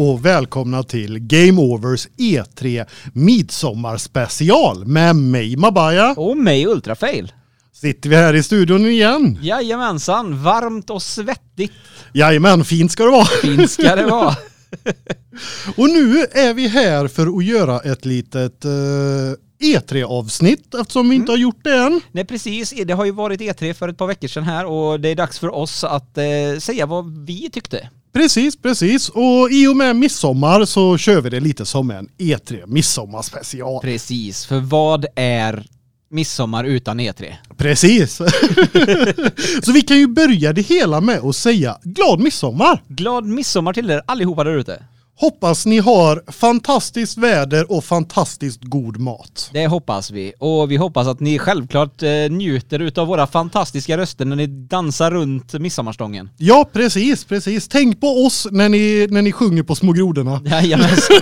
och välkomna till Game Overs E3 Midsommarspecial med mig Mabaya. Och mig Ultrafail. Sitter vi här i studion igen? Jajamensan, varmt och svettigt. Jajamän, fint ska det vara. Fint ska det vara. och nu är vi här för att göra ett litet uh, E3-avsnitt eftersom vi inte har gjort det än. Nej precis, det har ju varit E3 för ett par veckor sedan här och det är dags för oss att eh, säga vad vi tyckte. Precis, precis. Och i och med midsommar så kör vi det lite som en E3 midsommarspecial. Precis, för vad är midsommar utan E3? Precis. så vi kan ju börja det hela med att säga glad midsommar! Glad midsommar till er allihopa där ute! Hoppas ni har fantastiskt väder och fantastiskt god mat. Det hoppas vi. Och vi hoppas att ni självklart eh, njuter utav våra fantastiska röster när ni dansar runt midsommarstången. Ja, precis, precis. Tänk på oss när ni, när ni sjunger på små grodorna. Jajamensan.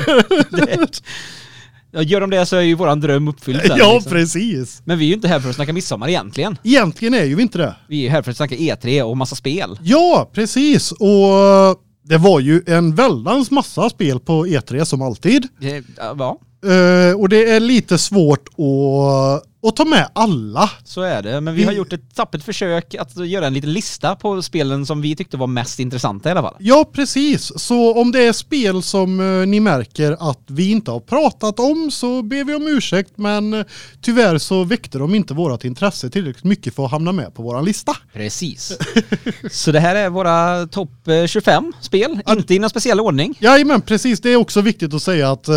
Gör de det så är ju våran dröm uppfylld sen, Ja, liksom. precis. Men vi är ju inte här för att snacka midsommar egentligen. Egentligen är ju vi inte det. Vi är här för att snacka E3 och massa spel. Ja, precis. Och det var ju en väldans massa spel på E3 som alltid. Ja. Uh, och det är lite svårt att, att ta med alla. Så är det, men vi, vi har gjort ett tappert försök att göra en liten lista på spelen som vi tyckte var mest intressanta i alla fall. Ja, precis. Så om det är spel som uh, ni märker att vi inte har pratat om så ber vi om ursäkt, men uh, tyvärr så väckte de inte vårat intresse tillräckligt mycket för att hamna med på våran lista. Precis. så det här är våra topp 25 spel, inte i någon speciell ordning. Ja, men precis. Det är också viktigt att säga att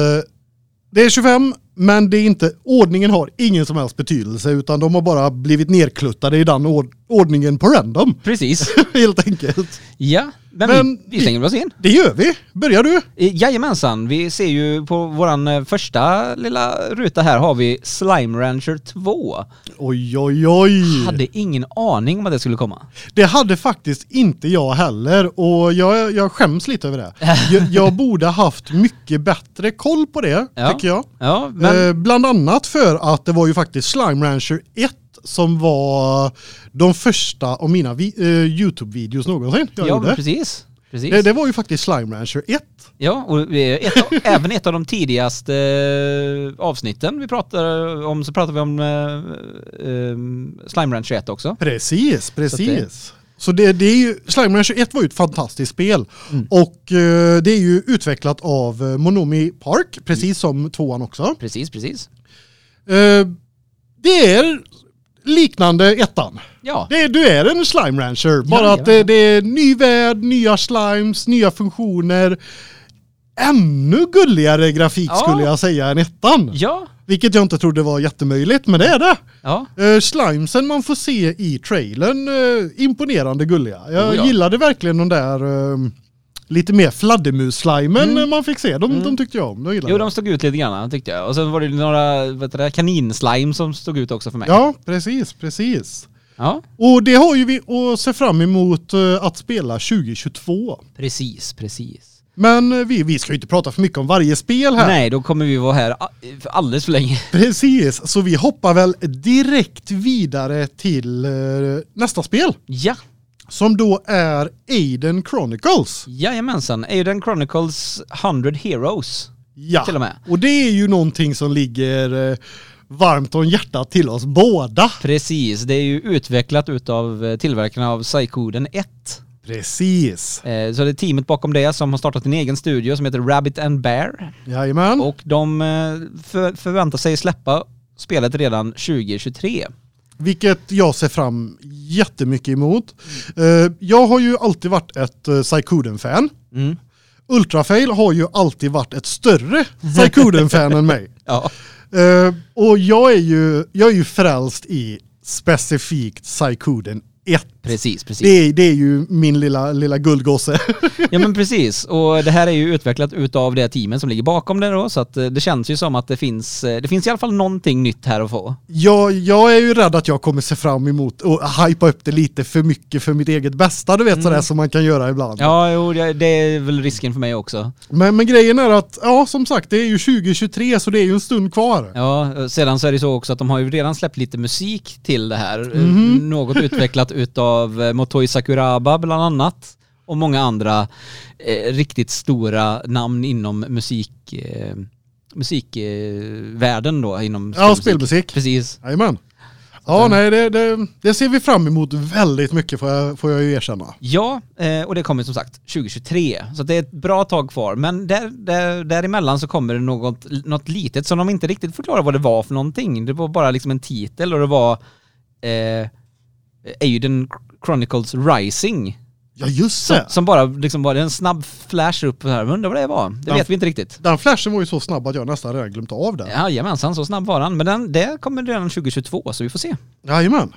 det är 25, men det är inte, ordningen har ingen som helst betydelse utan de har bara blivit nerkluttade i den ordningen på random. Precis. Helt enkelt. Ja, men, men vi, vi slänger oss in. Det gör vi. Börjar du? Jajamensan, vi ser ju på våran eh, första lilla ruta här har vi Slime Rancher 2. Oj, oj, oj. Hade ingen aning om att det skulle komma. Det hade faktiskt inte jag heller och jag, jag skäms lite över det. jag, jag borde haft mycket bättre koll på det, ja. tycker jag. Ja, men... Eh, bland annat för att det var ju faktiskt Slime Rancher 1 som var de första av mina uh, Youtube-videos någonsin jag ja, gjorde. precis. precis. Det, det, var ju faktiskt Slime Rancher 1. Ja, och ett av, även ett av de tidigaste uh, avsnitten vi pratar om så pratar vi om uh, Slime Rancher 1 också. Precis, precis. Så det, det är ju, Slime Rancher 1 var ju ett fantastiskt spel mm. och uh, det är ju utvecklat av Monomi Park, precis som tvåan också. Precis, precis. Uh, det är liknande ettan. Ja. Det, du är en slime rancher, bara ja, att det, det, är ny värld, nya slimes, nya funktioner. Ännu gulligare grafik ja. skulle jag säga än ettan. Ja. Vilket jag inte trodde var jättemöjligt, men det är det. Ja. Uh, slimesen man får se i trailern, uh, imponerande gulliga. Jag oh, ja. gillade verkligen de där uh, lite mer fladdermus-slimen mm. man fick se. De, mm. de tyckte jag om. De jo, de stod ut lite grann tyckte jag. Och sen var det några vet du, kaninslime som stod ut också för mig. Ja, precis, precis. Ja. Och det har ju vi att se fram emot att spela 2022. Precis, precis. Men eh, vi, vi ska ju inte prata för mycket om varje spel här. Nej, då kommer vi vara här alldeles för länge. Precis, så vi hoppar väl direkt vidare till uh, nästa spel. Ja som då är Aiden Chronicles. Jajamensan, Aiden Chronicles 100 Heroes. Ja, till och med. och det är ju någonting som ligger eh, varmt om hjärtat till oss båda. Precis, det är ju utvecklat utav eh, tillverkarna av Psykoden 1. Precis. Eh, så det är teamet bakom det som har startat en egen studio som heter Rabbit and Bear. Jajamän. Och de för, förväntar sig släppa spelet redan 2023. Vilket jag ser fram jättemycket emot. Mm. jag har ju alltid varit ett Psykoden-fan. Mm. Ultrafail har ju alltid varit ett större Psykoden-fan än mig. Ja. Och jag är ju jag är ju frälst i specifikt Psykoden 1. Precis, precis. Det är, det är ju min lilla, lilla guldgosse. ja men precis, och det här är ju utvecklat utav det teamet som ligger bakom det då, så att eh, det känns ju som att det finns, eh, det finns i alla fall någonting nytt här att få. Ja, jag är ju rädd att jag kommer se fram emot och hypa upp det lite för mycket för mitt eget bästa, du vet mm. sådär som man kan göra ibland. Ja, jo, det är väl risken för mig också. Men, men grejen är att, ja som sagt, det är ju 2023 så det är ju en stund kvar. Ja, sedan så är det så också att de har ju redan släppt lite musik till det här, mm -hmm. något utvecklat utav Motoi Sakuraba bland annat. och många andra eh, riktigt stora namn inom musik, eh, musikvärlden då, inom Ja, spelmusik. Precis. Jajamän. Ja, nej, det, det, det ser vi fram emot väldigt mycket får jag, får jag ju erkänna. Ja, eh, och det kommer som sagt 2023. Så det är ett bra tag kvar. Men där, där, däremellan så kommer det något, något litet som de inte riktigt förklarar vad det var för någonting. Det var bara liksom en titel och det var eh, Aiden Chronicles Rising. Ja, just Som, det. som bara liksom var en snabb flash upp här. Men undrar vad det var. Det Ja. vet vi inte riktigt. Den flashen var ju så snabb att jag nästan redan glömt av den. Jajamensan, så snabb var den. Men den, det kommer redan 2022 så vi får se. Jajamän.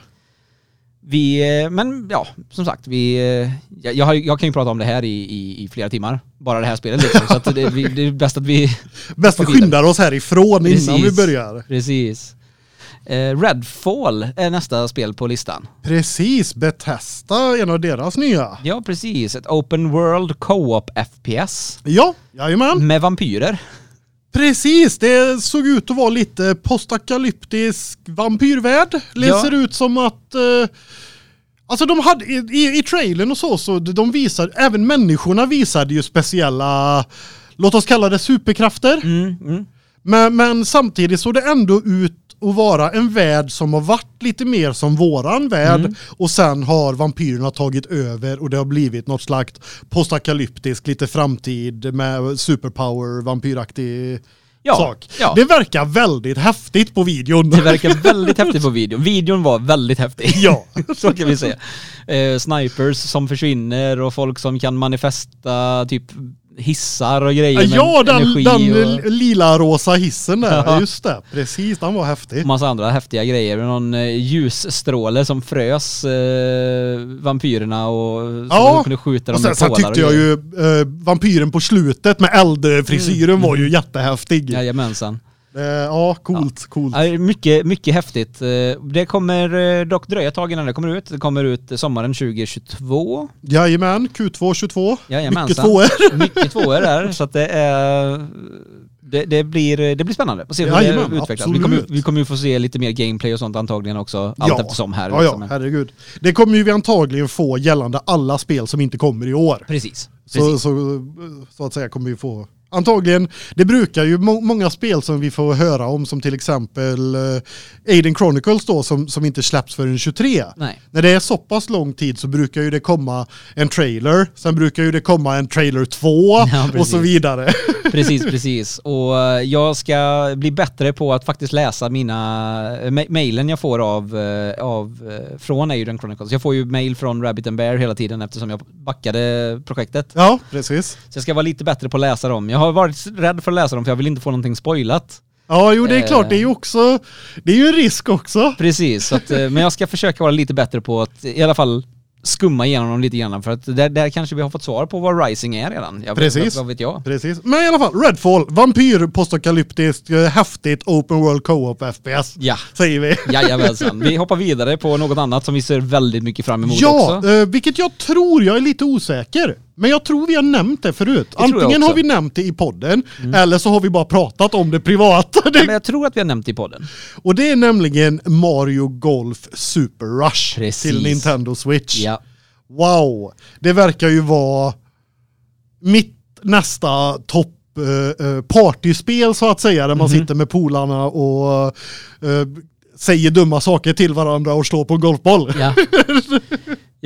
Vi, eh, men ja, som sagt, vi, eh, jag, jag, har- jag kan ju prata om det här i, i, i flera timmar. Bara det här spelet liksom. så det, vi, det är bäst att vi... Bäst vi skyndar oss härifrån innan vi Precis. börjar. Precis. Eh, Redfall är nästa spel på listan. Precis, Bethesda, en av deras nya. Ja, precis. Ett open world co-op FPS Ja, jajamän. med vampyrer. Precis, det såg ut att vara lite postapokalyptisk vampyrvärld. Det Ja. ser ut som att... Eh, alltså de hade, i, i, i trailern och så, så de visade, även människorna visade ju speciella, låt oss kalla det superkrafter. Mm, mm. Men, men samtidigt såg det ändå ut att vara en värld som har varit lite mer som våran värld Mm. och sen har vampyrerna tagit över och det har blivit något slags postapokalyptisk lite framtid med superpower vampyraktig Ja, sak. ja. Det verkar väldigt häftigt på videon. Det verkar väldigt häftigt på videon. Videon var väldigt häftig. Ja. Så kan vi säga. Eh, snipers som försvinner och folk som kan manifesta typ hissar och grejer med Ja, den, energi den och lila rosa hissen där. Ja. Just det, precis. Den var häftig. massa andra häftiga grejer. Någon eh, ljusstråle som frös eh, vampyrerna och så Ja. de kunde skjuta dem Och sen, med sen pålar tyckte jag ju eh, vampyren på slutet med eldfrisyren var ju jättehäftig. Jajamensan. Eh, ja, coolt, coolt. Ja, mycket, mycket häftigt. Eh, Det kommer eh, dock dröja ett tag innan det kommer ut. Det kommer ut sommaren 2022. Jajamän, Q2 22. Jajamensan. Mycket tvåor. Mycket tvåor där, så att det är... Det, det, blir, det blir spännande att se hur Jajamän, det utvecklas. Vi kommer, vi kommer ju få se lite mer gameplay och sånt antagligen också, allt eftersom här. Ja, liksom. ja, herregud. Det kommer ju vi antagligen få gällande alla spel som inte kommer i år. Precis. Så, Precis. så, så att säga kommer vi få Antagligen, det brukar ju må många spel som vi får höra om som till exempel uh, Aiden Chronicles då som, som inte släpps förrän 23. Nej. När det är så pass lång tid så brukar ju det komma en trailer, sen brukar ju det komma en trailer 2 Ja, och så vidare. Precis, precis. Och eh, jag ska bli bättre på att faktiskt läsa mina eh, mailen jag får av, av från Aiden Chronicles. Jag får ju mail från Rabbit and Bear hela tiden eftersom jag backade projektet. Ja, precis. Så jag ska vara lite bättre på att läsa dem. Jag har varit rädd för att läsa dem för jag vill inte få någonting spoilat. Ja, jo det är Eh. klart, det är ju också, det är ju en risk också. Precis, att, eh, men jag ska försöka vara lite bättre på att i alla fall skumma igenom dem lite grann för att där, där kanske vi har fått svar på vad Rising är redan. Jag, Precis. Vad, vad vet jag? Precis. Men i alla fall, Redfall, vampyr, postapokalyptiskt, eh, häftigt, open world co-op FPS. Ja. Säger vi. Jajamensan. Vi hoppar vidare på något annat som vi ser väldigt mycket fram emot Ja, också. eh, vilket jag tror, jag är lite osäker. Men jag tror vi har nämnt det förut. jag Antingen har vi nämnt det i podden, eller så har vi bara pratat om det privat. Ja, men jag tror att vi har nämnt det i podden. Och det är nämligen Mario Golf Super Rush Precis. till Nintendo Switch. Ja. Wow, det verkar ju vara mitt nästa topp eh, eh, partyspel så att säga, där man Mhm. sitter med polarna och eh, säger dumma saker till varandra och slår på en golfboll. ja.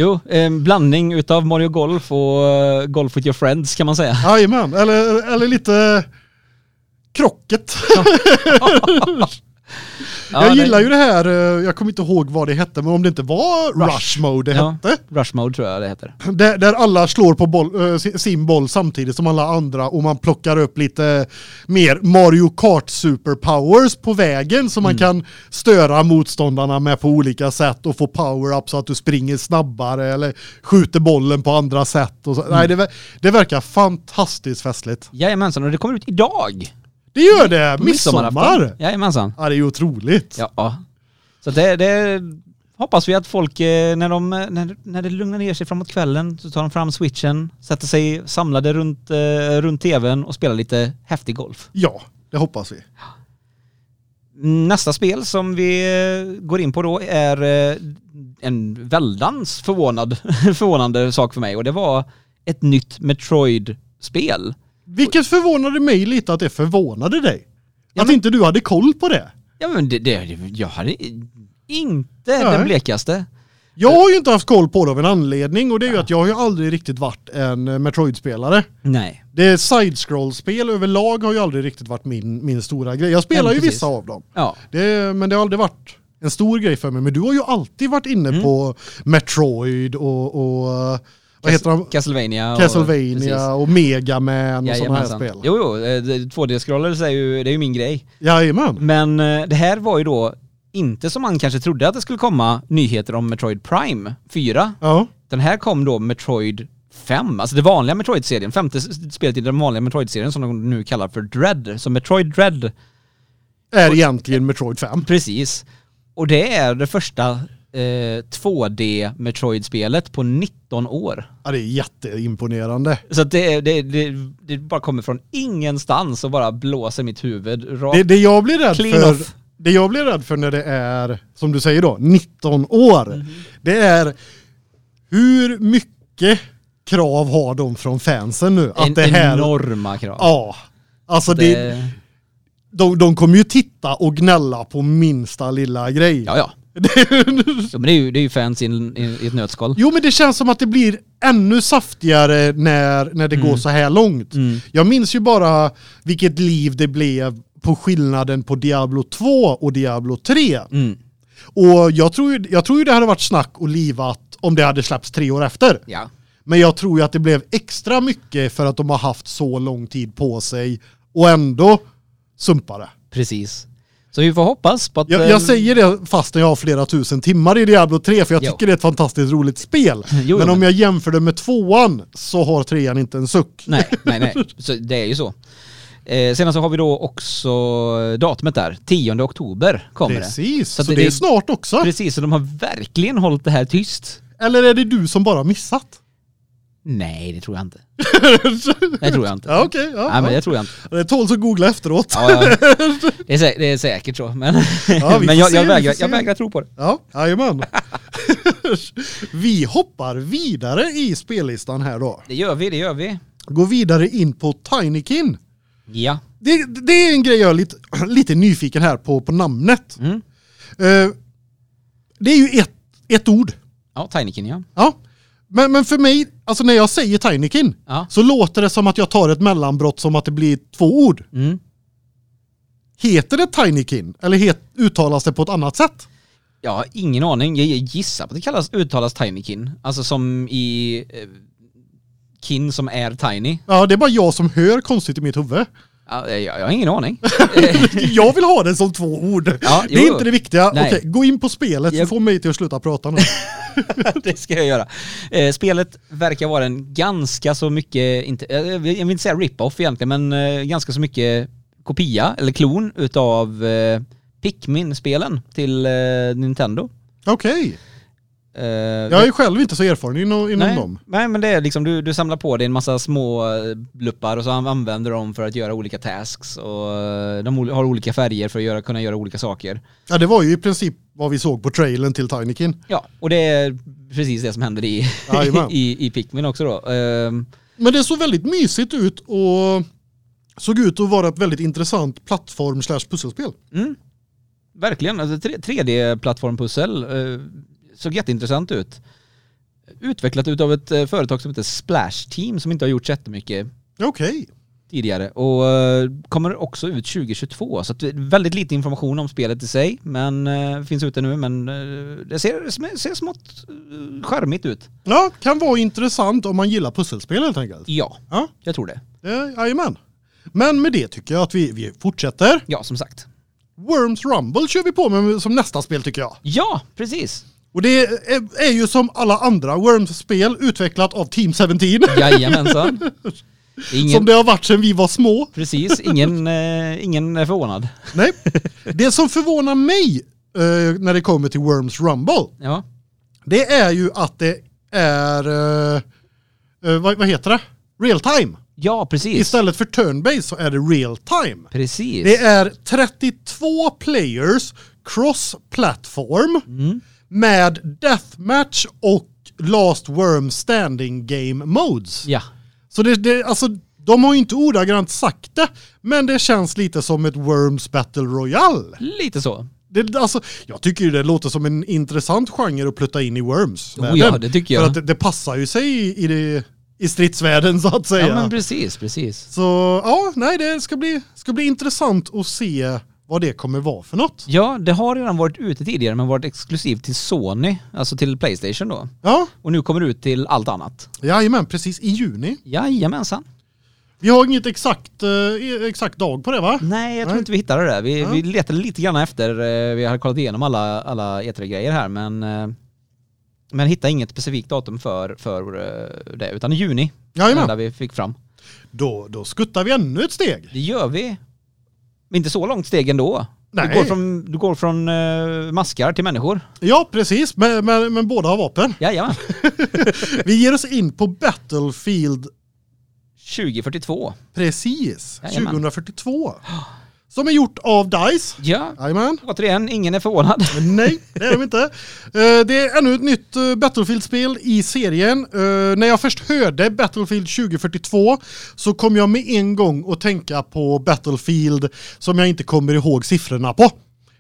Jo, en blandning utav Mario Golf och eh, Golf with your friends kan man säga. Jajamän, eller, eller lite krocket. Ja, jag det- gillar ju det här, eh, jag kommer inte ihåg vad det hette, men om det inte var Rush, Mode det Ja. hette. Rush mode tror jag det heter. Där, där alla slår på boll, eh, si- sin boll samtidigt som alla andra och man plockar upp lite mer Mario Kart superpowers på vägen man Mm. kan störa motståndarna med på olika sätt och få power-up så att du springer snabbare eller skjuter bollen på andra sätt. Mm. Nej, det, det verkar fantastiskt festligt. Jajamensan, och det kommer ut idag. Det gör det! På Midsommar! Jajamensan. Ja, det är ju otroligt. Ja. Så det, det hoppas vi att folk, eh, när, de, när, när det lugnar ner sig framåt kvällen, så tar de fram switchen, sätter sig samlade runt, eh, runt tvn och spelar lite häftig golf. Ja, det hoppas vi. Nästa spel som vi eh, går in på då är eh, en väldans förvånad, förvånande sak för mig och det var ett nytt Metroid-spel. Vilket förvånade mig lite att det förvånade dig. Ja, att men- inte du hade koll på det. Ja men det, det jag hade inte Nej. den blekaste. Jag har ju inte haft koll på det av en anledning och det är ju att jag har ju aldrig riktigt varit en Metroid-spelare. Nej. Det är side-scroll-spel överlag har ju aldrig riktigt varit min, min stora grej. Jag spelar Ja, ju vissa av dem. Ja. Det, men det har aldrig varit en stor grej för mig. Men du har ju alltid varit inne Mm. på Metroid och, och vad heter de? Castlevania. och- Castlevania precis. och Mega Man och sådana här spel. Jo, jo, eh, det- 2D-scrollers är ju, det är ju min grej. Jajamän. Men eh, det här var ju då inte som man kanske trodde att det skulle komma nyheter om Metroid Prime 4. Ja. Den här kom då Metroid 5, alltså det vanliga Metroid-serien, femte spelet i den vanliga Metroid-serien som de nu kallar för Dread. Så Metroid Dread, Är egentligen Metroid 5. precis. Och det är det första eh, 2D Metroid-spelet på 19 år. Ja, det är jätteimponerande. Så det, det, det, det bara kommer från ingenstans och bara blåser mitt huvud rakt. Det, det jag blir rädd Clean för off. det jag blir rädd för när det är, som du säger då, 19 år. Mhm. Det är hur mycket krav har de från fansen nu? en, Att det här, enorma krav. ja. Alltså det, det, de, de kommer ju titta och gnälla på minsta lilla grej. ja, ja. Jo, men det är ju, det är ju fans i, en- i, i ett nötskal. Jo men det känns som att det blir ännu saftigare när, när det går så här långt. Mm. Jag minns ju bara vilket liv det blev på skillnaden på Diablo 2 och Diablo 3. Mm. Och jag tror, ju, jag tror ju det hade varit snack och livat om det hade släppts tre år efter. Ja. Men jag tror ju att det blev extra mycket för att de har haft så lång tid på sig och ändå sumpa det. Precis. Så vi får hoppas på att... Jag, eh, jag säger det fastän jag har flera tusen timmar i Diablo 3 för jag Jo. tycker det är ett fantastiskt roligt spel. Jo, men om jag jämför det med tvåan så har trean inte en suck. Nej, nej, nej. Så det är ju så. Eh, sedan så har vi då också datumet där. 10 oktober kommer det. Precis, så, Så det, det- är snart också. Precis, så de har verkligen hållit det här tyst. Eller är det du som bara missat? Nej, det tror jag inte. Det tror jag inte. Ja okej, ja, Nej, men det tror jag inte. det tåls att googla efteråt. Ja. Det, är sä- det är säkert så, men, Ja, men jag, se, jag, vägrar, jag vägrar tro på det. Ja, jajamän. vi hoppar vidare i spellistan här då. Det gör vi, det gör vi. Går vidare in på Tinykin. Ja. Det, det är en grej jag är lite, lite nyfiken här på, på namnet. Mm. Eh, det är ju ett, ett ord. Ja, Tinykin ja. Ja. Men, men för mig, alltså när jag säger Tinykin Ja. så låter det som att jag tar ett mellanbrott som att det blir två ord. Mm. Heter det Tinykin eller het, uttalas det på ett annat sätt? Jag har ingen aning. Jag gissar på att det kallas, uttalas Tinykin. Alltså som i eh, kin som är tiny. Ja, det är bara jag som hör konstigt i mitt huvud. Ja, jag, jag har ingen aning. Jag vill ha det som två ord. Ja, det är jo. inte det viktiga. Nej. Okej, gå in på spelet Jag- få mig till att sluta prata nu. det ska jag göra. Eh, spelet verkar vara en ganska så mycket, inte, eh, jag vill inte säga rip-off egentligen, men eh, ganska så mycket kopia, eller klon, utav eh, Pikmin-spelen till eh, Nintendo. Okej. Eh, Jag är själv inte så erfaren inom, inom nej, dem. nej, men det är liksom, du, du samlar på dig en massa små eh, luppar och så an- använder dem för att göra olika tasks och eh, de har olika färger för att göra, kunna göra olika saker. Ja, det var ju i princip vad vi såg på trailern till Tinykin. Ja, och det är precis det som händer i, Jajamän. i, i Pikmin också då. Ehm, Men det såg väldigt mysigt ut och såg ut att vara ett väldigt intressant plattform slash pusselspel. Mm. Verkligen, alltså 3D-plattformpussel eh, såg jätteintressant ut. Utvecklat utav ett eh, företag som heter Splash Team som inte har gjort så jättemycket Okej. tidigare och eh, kommer också ut 2022 så väldigt lite information om spelet i sig men eh, finns ute nu men det ser, ser smått charmigt ut. Ja, kan vara intressant om man gillar pusselspel helt enkelt. Ja, Ja, jag tror det. det- jajamän. Men med det tycker jag att vi, vi fortsätter. Ja, som sagt. Worms Rumble kör vi på med som nästa spel tycker jag. Ja, precis. Och det är, är ju som alla andra Worms-spel utvecklat av Team 17. Jajamensan. Ingen, Som det har varit sedan vi var små. Precis, ingen, eh, ingen är förvånad. Nej. Det som förvånar mig eh, när det kommer till Worms Rumble, Ja, det är ju att det är, eh, eh, vad, vad heter det? Real time. ja precis. Istället för turn-based så är det real time. Precis. Det är 32 players cross-platform Mm. Med deathmatch och Last Worm Standing Game Modes. Ja. Så det, det, alltså, de har ju inte ordagrant sagt det, men det känns lite som ett Worms Battle Royale. Lite så. Det, alltså, jag tycker ju det låter som en intressant genre att plutta in i Worms. Oh, ja, det tycker jag. För att det, det passar ju sig i, i, det, i stridsvärlden så att säga. Ja men precis, precis. Så ja, nej det ska bli, ska bli intressant att se vad det kommer vara för något. Ja, det har redan varit ute tidigare men varit exklusivt till Sony, alltså till Playstation då. Ja, Och nu kommer det ut till allt annat. jajamän, precis i juni. Jajamensan. Vi har inget exakt, eh, exakt dag på det va? Nej, jag tror Nej. inte vi hittade det. Vi, Ja. vi letade lite grann efter, eh, vi har kollat igenom alla, alla E3-grejer här men eh, men hittade inget specifikt datum för, för det, utan i juni. Jajamän, vi fick fram. då, då skuttar vi ännu ett steg. Det gör vi. Men inte så långt steg ändå. Nej. Du går från, du går från eh, maskar till människor. Ja, precis, men, men, men båda har vapen. Jajamän. Vi ger oss in på Battlefield 2042. precis, Jajamän. 2042. Som är gjort av DICE. Ja, Jajamän. återigen, ingen är förvånad. Nej, det är de inte. Eh, Det är ännu ett nytt eh, Battlefield-spel i serien. Eh, När jag först hörde Battlefield 2042 så kom jag med en gång att tänka på Battlefield som jag inte kommer ihåg siffrorna på.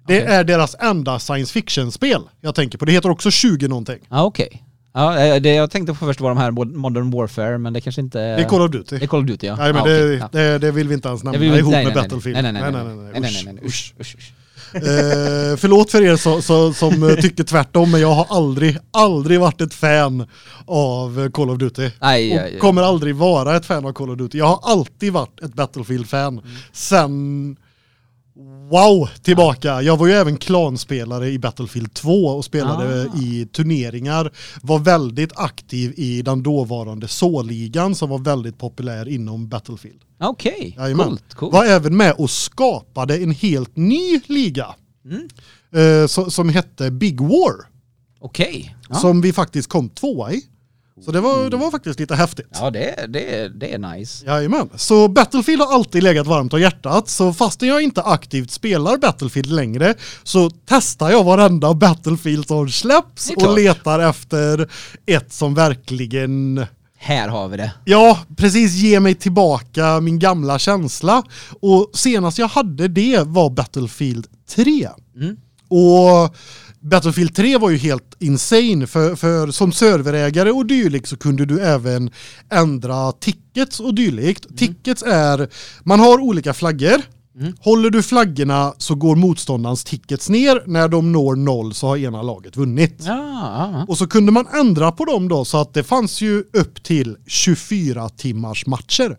Det Okej. är deras enda science fiction-spel jag tänker på. Det heter också 20 någonting. Ja, okej. Ja, eh, det jag tänkte på först var de här Mod- Modern Warfare, men det kanske inte... Det är Call of Duty. Det är Call of Duty, ja. Nej men ja, det, ja. det, det vill vi inte ens nämna ihop nej, med nej, Battlefield. Nej, nej, nej. nej, nej, nej, nej, nej, nej. Usch, Usch, usch, usch. Eh, förlåt för er så, så, som eh, tycker tvärtom, men jag har aldrig, aldrig varit ett fan av Call of Duty. Nej, och kommer aldrig vara ett fan av Call of Duty. Jag har alltid varit ett Battlefield-fan. Mm. Sen, wow, tillbaka. Jag var ju även klanspelare i Battlefield 2 och spelade Ah. i turneringar. Var väldigt aktiv i den dåvarande Så-ligan som var väldigt populär inom Battlefield. Okej, Jajamän. coolt, coolt. Var även med och skapade en helt ny liga. Mm. Eh, så, som hette Big War. Okej. Ja. Som vi faktiskt kom tvåa i. Så det var, det var faktiskt lite häftigt. ja, det, det, det är nice. Jajamän. Så Battlefield har alltid legat varmt om hjärtat. Så fastän jag inte aktivt spelar Battlefield längre så testar jag varenda Battlefield som släpps och letar efter ett som verkligen Här har vi det. Ja, precis ge mig tillbaka min gamla känsla. Och senast jag hade det var Battlefield 3. Mm. Och Battlefield 3 var ju helt insane för, för som serverägare och dylikt så kunde du även ändra tickets och dylikt. Mm. Tickets är, man har olika flaggor. Mm. Håller du flaggorna så går motståndarens tickets ner. När de når noll så har ena laget vunnit. Ja, ja. Och så kunde man ändra på dem då så att det fanns ju upp till 24 timmars matcher.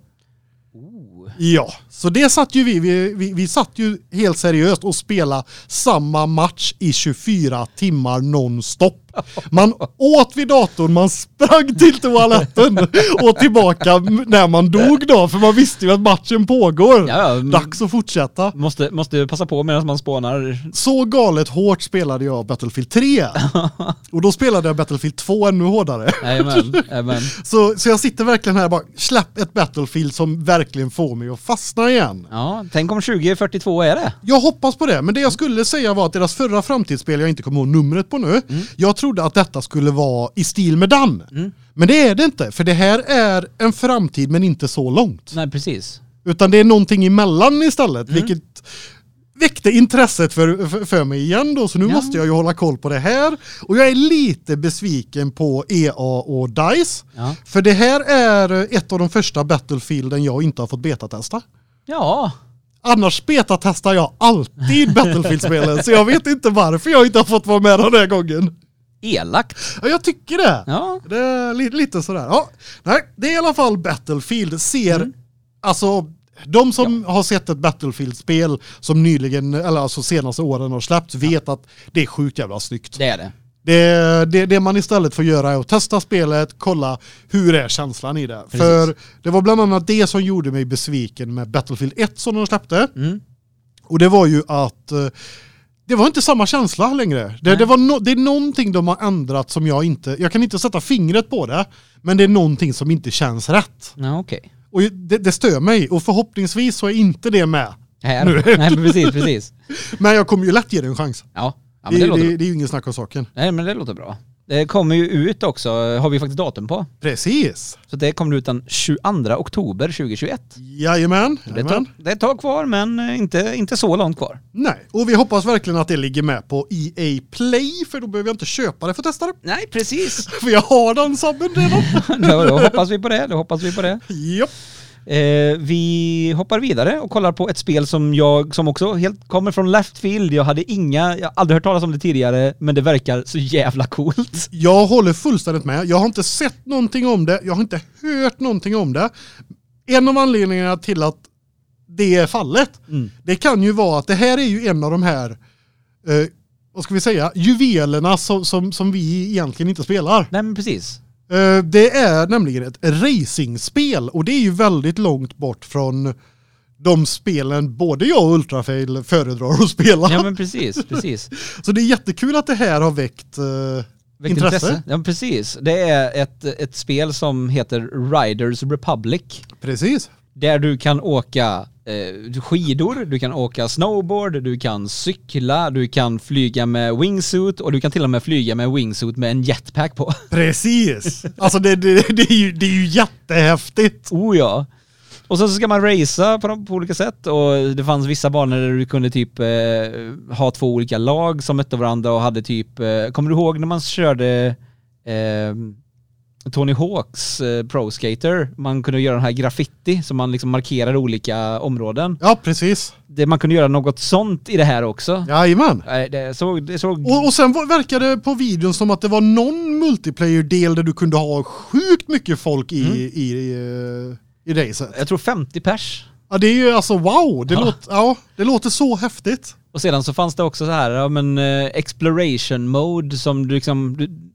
Ja, så det satt ju vi, vi, vi, vi satt ju helt seriöst och spela samma match i 24 timmar nonstop. Man åt vid datorn, man sprang till toaletten och tillbaka när man dog då, för man visste ju att matchen pågår. Ja, ja, mm. Dags att fortsätta. Måste, måste passa på medan man spånar. Så galet hårt spelade jag Battlefield 3. Och då spelade jag Battlefield 2 ännu hårdare. Jajamän, jajamän. Så, så jag sitter verkligen här och bara, släpp ett Battlefield som verkligen får mig att fastna igen. Ja, tänk om 2042 är det. Jag hoppas på det, men det jag skulle säga var att deras förra framtidsspel, jag inte kommer ihåg numret på nu, jag trodde att detta skulle vara i stil med den. Mm. Men det är det inte, för det här är en framtid men inte så långt. Nej, precis. Utan det är någonting emellan istället, vilket väckte intresset för, för, för mig igen då, så nu Ja. måste jag ju hålla koll på det här. Och jag är lite besviken på EA och DICE, Ja. för det här är ett av de första Battlefielden jag inte har fått betatesta. Ja, Annars betatestar jag alltid Battlefield-spelen, så jag vet inte varför jag inte har fått vara med den här gången. Elakt. Ja, jag tycker det. Ja, Det är li lite sådär. Ja, nej, det är i alla fall Battlefield. Ser, alltså, de som har sett ett Battlefield-spel som nyligen, eller alltså senaste åren har släppts, vet att det är sjukt jävla snyggt. det är det. Det, det, det man istället får göra är att testa spelet, kolla hur är känslan i det. Precis. För det var bland annat det som gjorde mig besviken med Battlefield 1 som de släppte. Mm. Och det var ju att eh, det var inte samma känsla längre. Det, Nej. det, var no, det är någonting de har ändrat som jag inte, jag kan inte sätta fingret på det, men det är någonting som inte känns rätt. Ja, okej. Och det, det stör mig och förhoppningsvis så är inte det med. Nu. Nej, men precis, precis. Men jag kommer ju lätt ge det en chans. Ja, ja det, men det, låter det, det är ju ingen snack om saken. Nej, men det låter bra. Det kommer ju ut också, har vi faktiskt datum på. Precis. Så det kommer ut den 22 oktober 2021. Jajamän. Det Jajamän. det är ett tag kvar men eh, inte, inte så långt kvar. Nej, och vi hoppas verkligen att det ligger med på EA Play för då behöver jag inte köpa det för att testa det. Nej, precis. För jag har den subben redan. då, då hoppas vi på det, då hoppas vi på det. Japp. Eh, vi hoppar vidare och kollar på ett spel som jag, som också helt kommer från left field. Jag hade inga, jag har aldrig hört talas om det tidigare, men det verkar så jävla coolt. Jag håller fullständigt med. Jag har inte sett någonting om det. Jag har inte hört någonting om det. En av anledningarna till att det är fallet, Mm. det kan ju vara att det här är ju en av de här, eh, vad ska vi säga, juvelerna som, som, som vi egentligen inte spelar. Nej men precis. Eh, det är nämligen ett racingspel och det är ju väldigt långt bort från de spelen både jag och Ultrafail föredrar att spela. Ja men precis, precis. Så det är jättekul att det här har väckt eh, Väckt intresse. Ja precis. Det är ett, ett spel som heter Riders Republic. Precis. Där du kan åka eh, skidor, du kan åka snowboard, du kan cykla, du kan flyga med wingsuit och du kan till och med flyga med wingsuit med en jetpack på. Precis. Alltså det, det, det, är ju, det är ju jättehäftigt. Oh ja. Och sen så ska man racea på, på olika sätt och det fanns vissa banor där du kunde typ eh, ha två olika lag som mötte varandra och hade typ, eh, kommer du ihåg när man körde eh, Tony Hawks eh, Pro Skater? Man kunde göra den här graffiti som man liksom markerar olika områden. Ja, precis. Det, man kunde göra något sånt i det här också. Jajamän. Nej, Det såg, det såg Och, och sen var- verkade det på videon som att det var någon multiplayer-del där du kunde ha sjukt mycket folk i, i, i, eh, i racet. jag tror 50 pers. Ja, det är ju alltså wow. Det, Ja. låter, ja, det låter så häftigt. Och sedan så fanns det också så här, ja men eh, exploration mode som du liksom, du,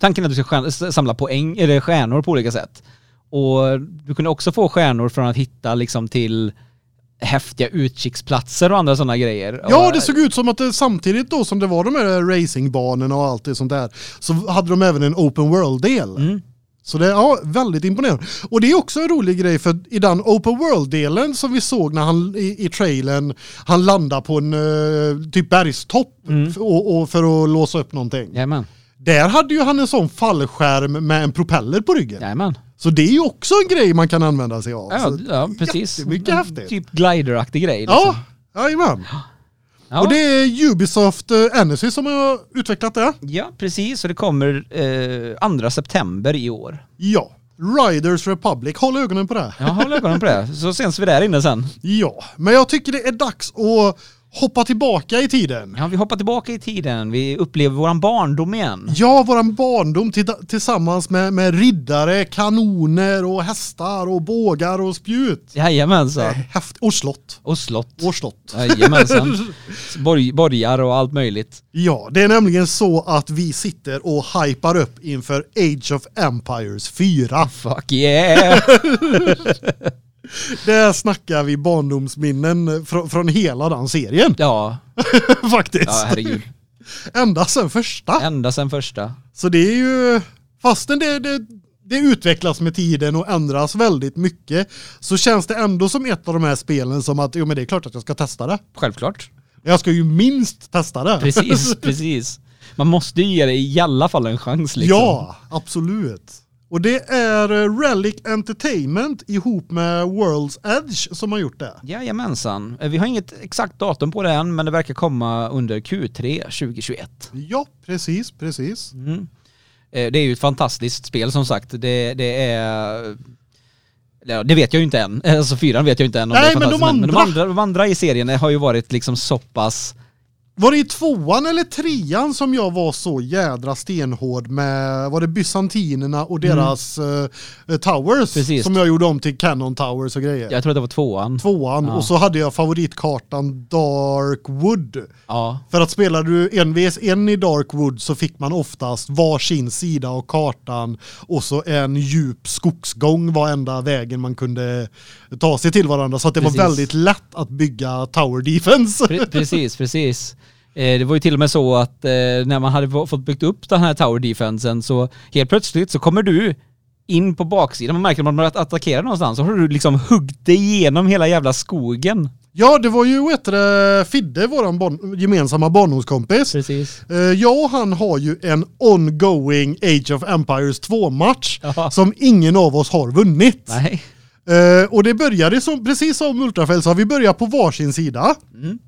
tanken är att du ska samla poäng, eller stjärnor på olika sätt. Och du kunde också få stjärnor från att hitta liksom till häftiga utkiksplatser och andra sådana grejer. Ja, det såg ut som att det, samtidigt då som det var de här racingbanorna och allt det sånt där så hade de även en open world-del. Mm. Så det är ja, väldigt imponerande. Och det är också en rolig grej för i den open world-delen som vi såg när han i, i trailern, han landade på en eh, typ bergstopp Mm. och, och för att låsa upp någonting. Jajamän, Där hade ju han en sån fallskärm med en propeller på ryggen. jajamän. Så det är ju också en grej man kan använda sig av. Ja, ja precis. En häftigt. Typ glider-aktig grej. Liksom. ja, jajamän. ja. Och det är Ubisoft eh, Energy som har utvecklat det. Ja, precis. Och det kommer eh, 2 september i år. Ja. Riders Republic, håll ögonen på det. Jag håller ögonen på det. Så syns vi där inne sen. Ja, men jag tycker det är dags att hoppa tillbaka i tiden. Ja, vi hoppar tillbaka i tiden. Vi upplever våran barndom igen. Ja, våran barndom till, tillsammans med, med riddare, kanoner och hästar och bågar och spjut. Jajamensan. Häft, och slott. Och slott. Och slott. Jajamensan. Borg, borgar och allt möjligt. Ja, det är nämligen så att vi sitter och hypar upp inför Age of Empires 4. Fuck yeah! Där snackar vi barndomsminnen från, från hela den serien Ja, faktiskt. ja herregud. Ända sedan första. Ända sen första. Så det är ju, fastän det, det, det utvecklas med tiden och ändras väldigt mycket så känns det ändå som ett av de här spelen som att jo men det är klart att jag ska testa det. Självklart. Jag ska ju minst testa det. Precis, precis. Man måste ju ge det i alla fall en chans liksom. Ja, absolut. Och det är eh, Relic Entertainment ihop med World's Edge som har gjort det. Jajamensan. Eh, Vi har inget exakt datum på det än, men det verkar komma under Q3 2021. Ja, precis, precis. Mm. Eh, Det är ju ett fantastiskt spel som sagt. Det, det är... Det vet jag ju inte än. Alltså fyran vet jag inte än om Nej, det är men de fantastiskt. Men de andra- andra, de andra i serien har ju varit liksom så pass... Var det i tvåan eller trean som jag var så jädra stenhård med, var det bysantinerna och deras eh, towers Mm. Precis. som jag gjorde om till Cannon Towers och grejer? Jag tror att det var tvåan. Tvåan Ja. och så hade jag favoritkartan Darkwood. Ja. För att spelar du en vs en i Darkwood så fick man oftast varsin sida av kartan och så en djup skogsgång var enda vägen man kunde ta sig till varandra så att det Precis. var väldigt lätt att bygga tower defense. Pre precis, precis. Eh, Det var ju till och med så att eh, när man hade få- fått byggt upp den här tower defensen så helt plötsligt så kommer du in på baksidan, man märker att man börjat attackera någonstans så har du liksom huggit dig igenom hela jävla skogen. Ja, det var ju heter det, Fidde, våran barn, gemensamma barndomskompis. Precis. Eh, jag och han har ju en ongoing Age of Empires 2-match Ja. som ingen av oss har vunnit. Nej. Eh, och det började som, precis som Ultrafell så har vi börjat på varsin sida. Mm.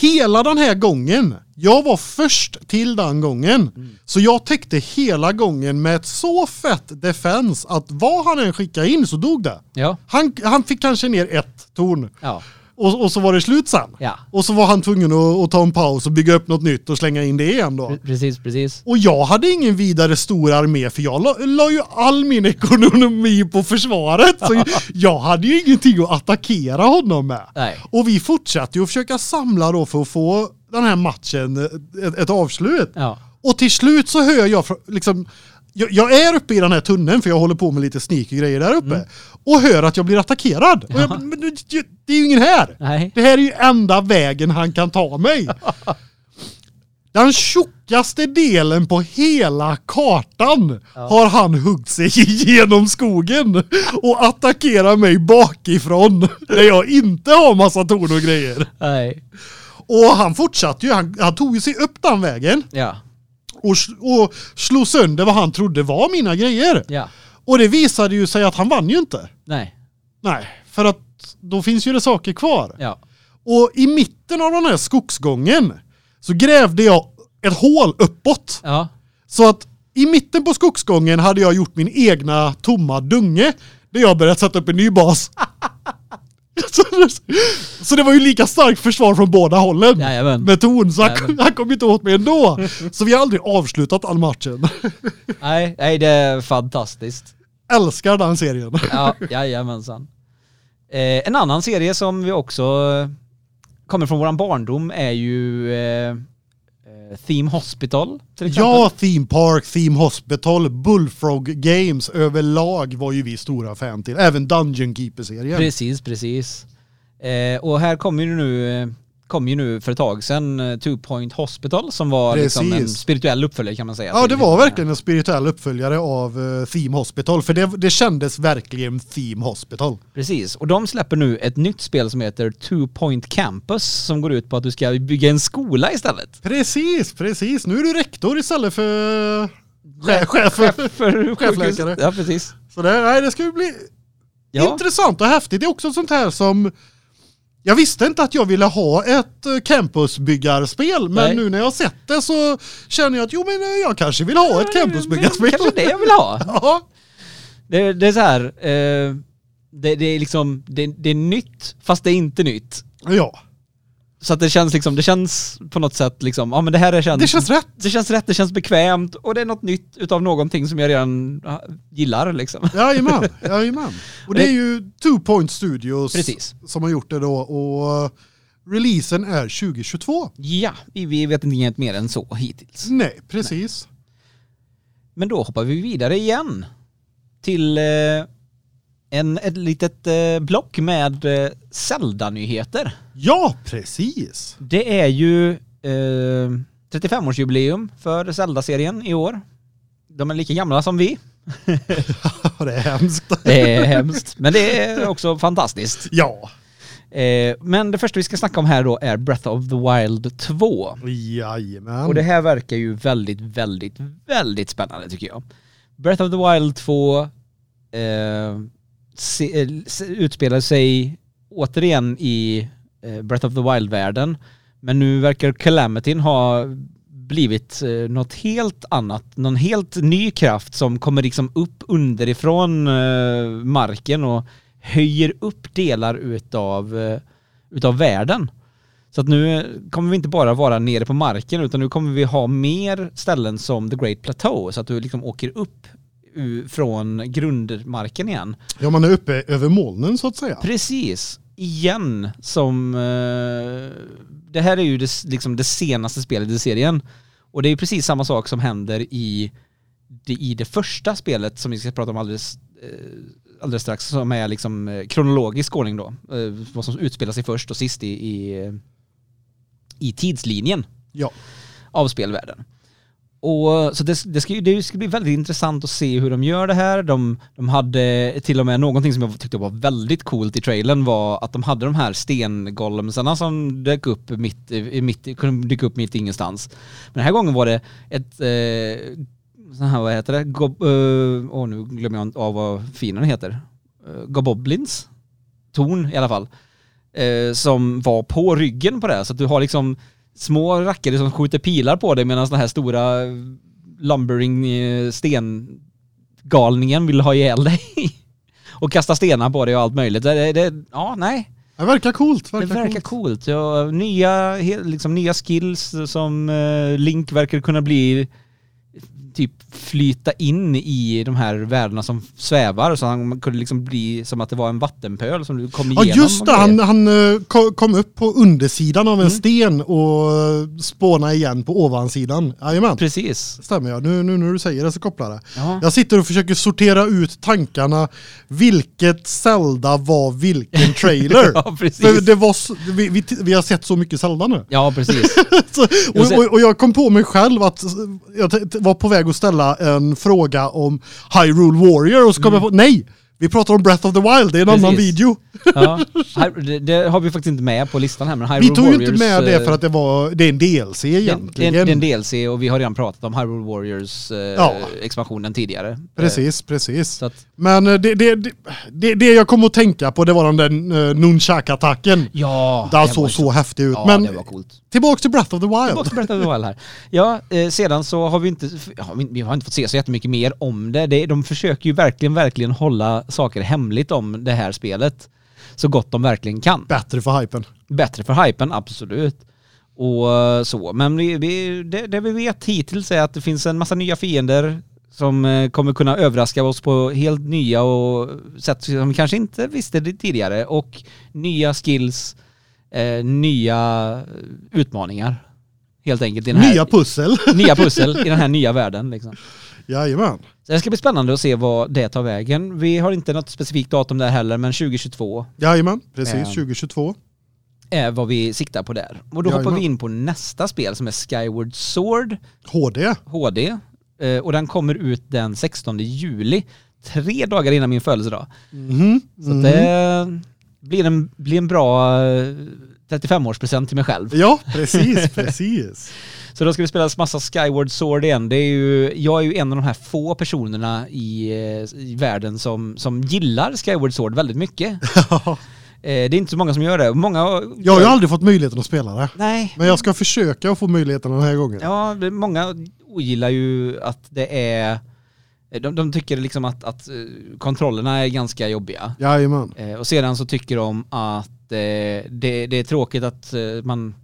Hela den här gången, jag var först till den gången. Mm. Så jag täckte hela gången med ett så fett defense att vad han än skickade in så dog det. Ja. Han, han fick kanske ner ett torn Ja. Och, och så var det slut sen. Ja. Och så var han tvungen att, att ta en paus och bygga upp något nytt och slänga in det igen då. Pre- Precis, precis. Och jag hade ingen vidare stor armé för jag la, la ju all min ekonomi på försvaret. Så jag hade ju ingenting att attackera honom med. Nej. Och vi fortsatte ju att försöka samla då för att få den här matchen ett, ett avslut. Ja. Och till slut så hör jag liksom jag, jag är uppe i den här tunneln för jag håller på med lite sneaky grejer där uppe. Och hör att jag blir attackerad. Och jag, men, det- är ju ingen här. Nej. Det här är ju enda vägen han kan ta mig. Den tjockaste delen på hela kartan har han huggit sig igenom skogen och attackerar mig bakifrån där jag inte har massa torn och grejer. Nej. Och han fortsatte ju, han, han tog ju sig upp den vägen Ja. Och, och slog sönder vad han trodde var mina grejer. Ja. Och det visade ju sig att han vann ju inte. Nej. Nej, för att då finns ju det saker kvar. Ja. Och i mitten av den här skogsgången så grävde jag ett hål uppåt. Ja. Så att i mitten på skogsgången hade jag gjort min egna tomma dunge där jag börjat sätta upp en ny bas. så, det var ju lika starkt försvar från båda hållen Jajamän. med ton så han, Jajamän. han kom inte åt mig ändå. Så vi har aldrig avslutat all matchen. Nej, nej, det är fantastiskt. Älskar den serien. Ja, jajamensan. Eh, en annan serie som vi också eh, kommer från våran barndom är ju eh, Theme Hospital till exempel. Ja, Theme Park, Theme Hospital, Bullfrog Games överlag var ju vi stora fan till. Även Dungeon Keeper-serien. Precis, precis. Eh, och här kommer ju nu, eh, kom ju nu för ett tag sedan eh, Two Point Hospital som var liksom en spirituell uppföljare kan man säga. Ja, det var verkligen en spirituell uppföljare av uh, Theme Hospital. För det, det kändes verkligen Theme Hospital. Precis, och de släpper nu ett nytt spel som heter Two Point Campus som går ut på att du ska bygga en skola istället. Precis, precis. Nu är du rektor istället för chef. chef. för Chefläkare. Ja, precis. Så det, nej, det ska ju bli Ja, intressant och häftigt. Det är också sånt här som jag visste inte att jag ville ha ett eh, campusbyggarspel men Nej. nu när jag sett det så känner jag att jo men eh, jag kanske vill ha ett campusbyggarspel. Kanske det jag vill ha. Ja, Det, det är så här, eh, det, det är liksom, det, det är nytt fast det är inte nytt. ja. Så att det känns liksom, det känns på något sätt liksom, ja men det här är känns, Det känns rätt. det känns rätt, det känns bekvämt och det är något nytt utav någonting som jag redan gillar liksom. Jajamän, jajamän. Och det är ju Two Point Studios Precis. som har gjort det då och eh, releasen är 2022. Ja, vi, vet inget mer än så hittills. Nej, precis. Men då hoppar vi vidare igen till eh, en, ett litet eh, block med eh, Zelda-nyheter. Ja, precis. Det är ju eh, 35-årsjubileum för Zelda-serien i år. De är lika gamla som vi. det är hemskt. Det är hemskt, men det är också fantastiskt. Ja. Eh, men det första vi ska snacka om här då är Breath of the Wild 2. Jajamän. Och det här verkar ju väldigt, väldigt, väldigt spännande tycker jag. Breath of the Wild 2 eh, Eh, se, utspelar sig återigen i eh, Breath of the Wild-världen. Men nu verkar Calamityn ha blivit eh, något helt annat, någon helt ny kraft som kommer liksom upp underifrån eh, marken och höjer upp delar utav, utav världen. Så att nu kommer vi inte bara vara nere på marken utan nu kommer vi ha mer ställen som The Great Plateau så att du liksom åker upp från grundmarken igen. Ja, man är uppe över molnen så att säga. Precis, igen som... Eh, det här är ju det, liksom det senaste spelet i serien. Och det är ju precis samma sak som händer i det, i det första spelet som vi ska prata om alldeles, eh, alldeles strax som är liksom eh, kronologisk ordning då. Vad som utspelar sig först och sist i, i, i tidslinjen Ja. av spelvärlden. Och, så det, det, ska, det ska bli väldigt intressant att se hur de gör det här. De, de hade till och med någonting som jag tyckte var väldigt coolt i trailern var att de hade de här stengolmsarna som dök upp mitt, i- mitt, kunde dyka upp mitt ingenstans. Men den här gången var det ett, eh, så här, vad heter det? Gob, eh, åh, nu glömmer jag av vad fienden heter. Uh, Goboblins? Torn i alla fall. Eh, som var på ryggen på det. Så att du har liksom små rackare som skjuter pilar på dig medan den här stora eh, lumbering eh, stengalningen vill ha ihjäl dig. och kasta stenar på dig och allt möjligt. Det, det, ja, nej. Det verkar coolt. Det Verkar verkar coolt. coolt. Ja, nya, liksom, nya skills som eh, Link verkar kunna bli typ flyta in i de här världarna som svävar så han kunde liksom bli som att det var en vattenpöl som du kom Ja igenom. just och det, han, han eh, ko- kom upp på undersidan av en Mm. sten och eh, spånade igen på ovansidan. Jajamän, Precis. stämmer jag. Nu, nu när du säger det så kopplar det. Ja. Jag sitter och försöker sortera ut tankarna. Vilket Zelda var vilken trailer? ja, precis. För det var vi, vi, vi har sett så mycket Zelda nu. Ja, precis. Så, och, och, och jag kom på mig själv att jag var på väg att ställa en fråga om Hyrule Warrior och så kom jag på, nej! Vi pratar om Breath of the Wild, det är en annan Mm. Precis. video. Ja. Det, det har vi faktiskt inte med på listan här, men Hyrule Vi tog ju Warriors, inte med det eh, för att det var, det är en DLC det, det, egentligen. är- det är en DLC och vi har redan pratat om Hyrule Warriors eh, Ja. expansionen tidigare. Eh, Precis, precis. Att, Men det, det, det, det, det jag kom att tänka på det var den där Nunchak-attacken. ja, det såg så häftig ut. Ja, Men det var coolt. Tillbaks till Breath of the Wild. Tillbaka till Breath of the Wild här. Ja, eh, sedan så har vi inte, ja, vi, har inte fått se så jättemycket mer om det. det. De försöker ju verkligen, verkligen hålla saker hemligt om det här spelet. Så gott de verkligen kan. Bättre för hypen. Bättre för hypen, absolut. Och eh, så, men vi, vi, det, det vi vet hittills är att det finns en massa nya fiender som eh, kommer kunna överraska oss på helt nya och sätt som vi kanske inte visste tidigare och nya skills, eh, nya utmaningar. Helt enkelt den här, Nya pussel. nya pussel i den här nya världen liksom. Jajamän. Så det ska bli spännande att se vad det tar vägen. Vi har inte något specifikt datum där heller, men 2022 Jajamän, precis. Ehm. 2022. är vad vi siktar på där. Och då hoppar Jajamän. vi in på nästa spel som är Skyward Sword HD. HD. Eh, och den kommer ut den 16 juli, tre dagar innan min födelsedag. Mhm. Så mhm. det blir en, blir en bra eh, 35-årspresent till mig själv. Ja, precis, precis. Så då ska det spelas massa Skyward Sword igen. Det är ju, jag är ju en av de här få personerna i, eh, i världen som, som gillar Skyward Sword väldigt mycket. Eh, det är inte så många som gör det. Många... Jag har ju aldrig fått möjligheten att spela det. Nej, Men jag ska försöka att få möjligheten den här gången. Ja, många ogillar ju att det är... De, de tycker liksom att, att eh, kontrollerna är ganska jobbiga. Jajamän. Eh, och sedan så tycker de att eh, det, det är tråkigt att eh, man,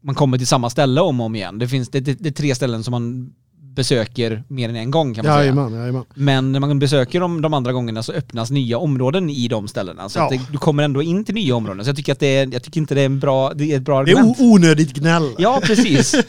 man kommer till samma ställe om och om igen. Det, finns, det, det, det är tre ställen som man besöker mer än en gång kan man säga. Jajamän, jajamän. Men när man besöker dem de andra gångerna så öppnas nya områden i de ställena. Så Ja. det, du kommer ändå in till nya områden. Så jag tycker att det är, jag tycker inte det är, en bra, det är ett bra Det är argument. onödigt gnäll. Ja, precis.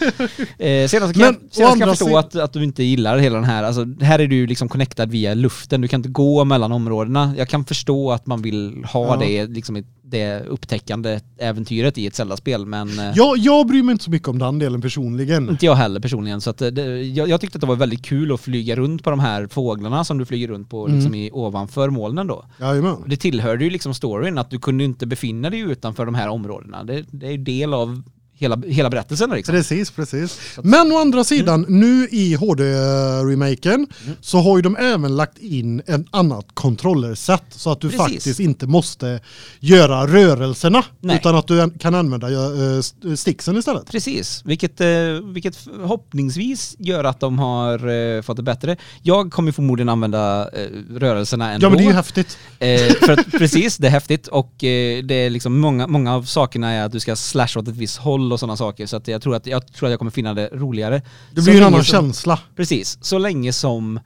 Eh, sedan så kan, Men, jag, ska andra jag förstå att, att du inte gillar hela den här, alltså här är du liksom connectad via luften, du kan inte gå mellan områdena. Jag kan förstå att man vill ha Ja. det, liksom i- det upptäckande äventyret i ett Zelda-spel, men eh, Jag, jag bryr mig inte så mycket om den delen personligen. inte jag heller personligen. Så att, eh, det, jag, jag tyckte att det var väldigt kul att flyga runt på de här fåglarna som du flyger runt på Mm. liksom i, ovanför molnen då. Jajamän. Det tillhörde ju liksom storyn att du kunde inte befinna dig utanför de här områdena. Det, det är ju del av hela, hela berättelsen liksom. Precis, precis. Men å andra sidan, nu i HD-remaken så har ju de även lagt in en annat kontrollersätt så att du Precis. faktiskt inte måste göra rörelserna Nej. utan att du kan använda st- sticksen istället. Precis, vilket, eh, vilket förhoppningsvis gör att de har eh, fått det bättre. Jag kommer förmodligen använda eh, rörelserna ändå. Ja men det är ju häftigt. eh, för att, precis, det är häftigt och eh, det är liksom många, många av sakerna är att du ska slasha åt ett visst håll och sådana saker. Så att jag, tror att, jag tror att jag kommer finna det roligare. Det blir en annan som- känsla. Precis, så länge som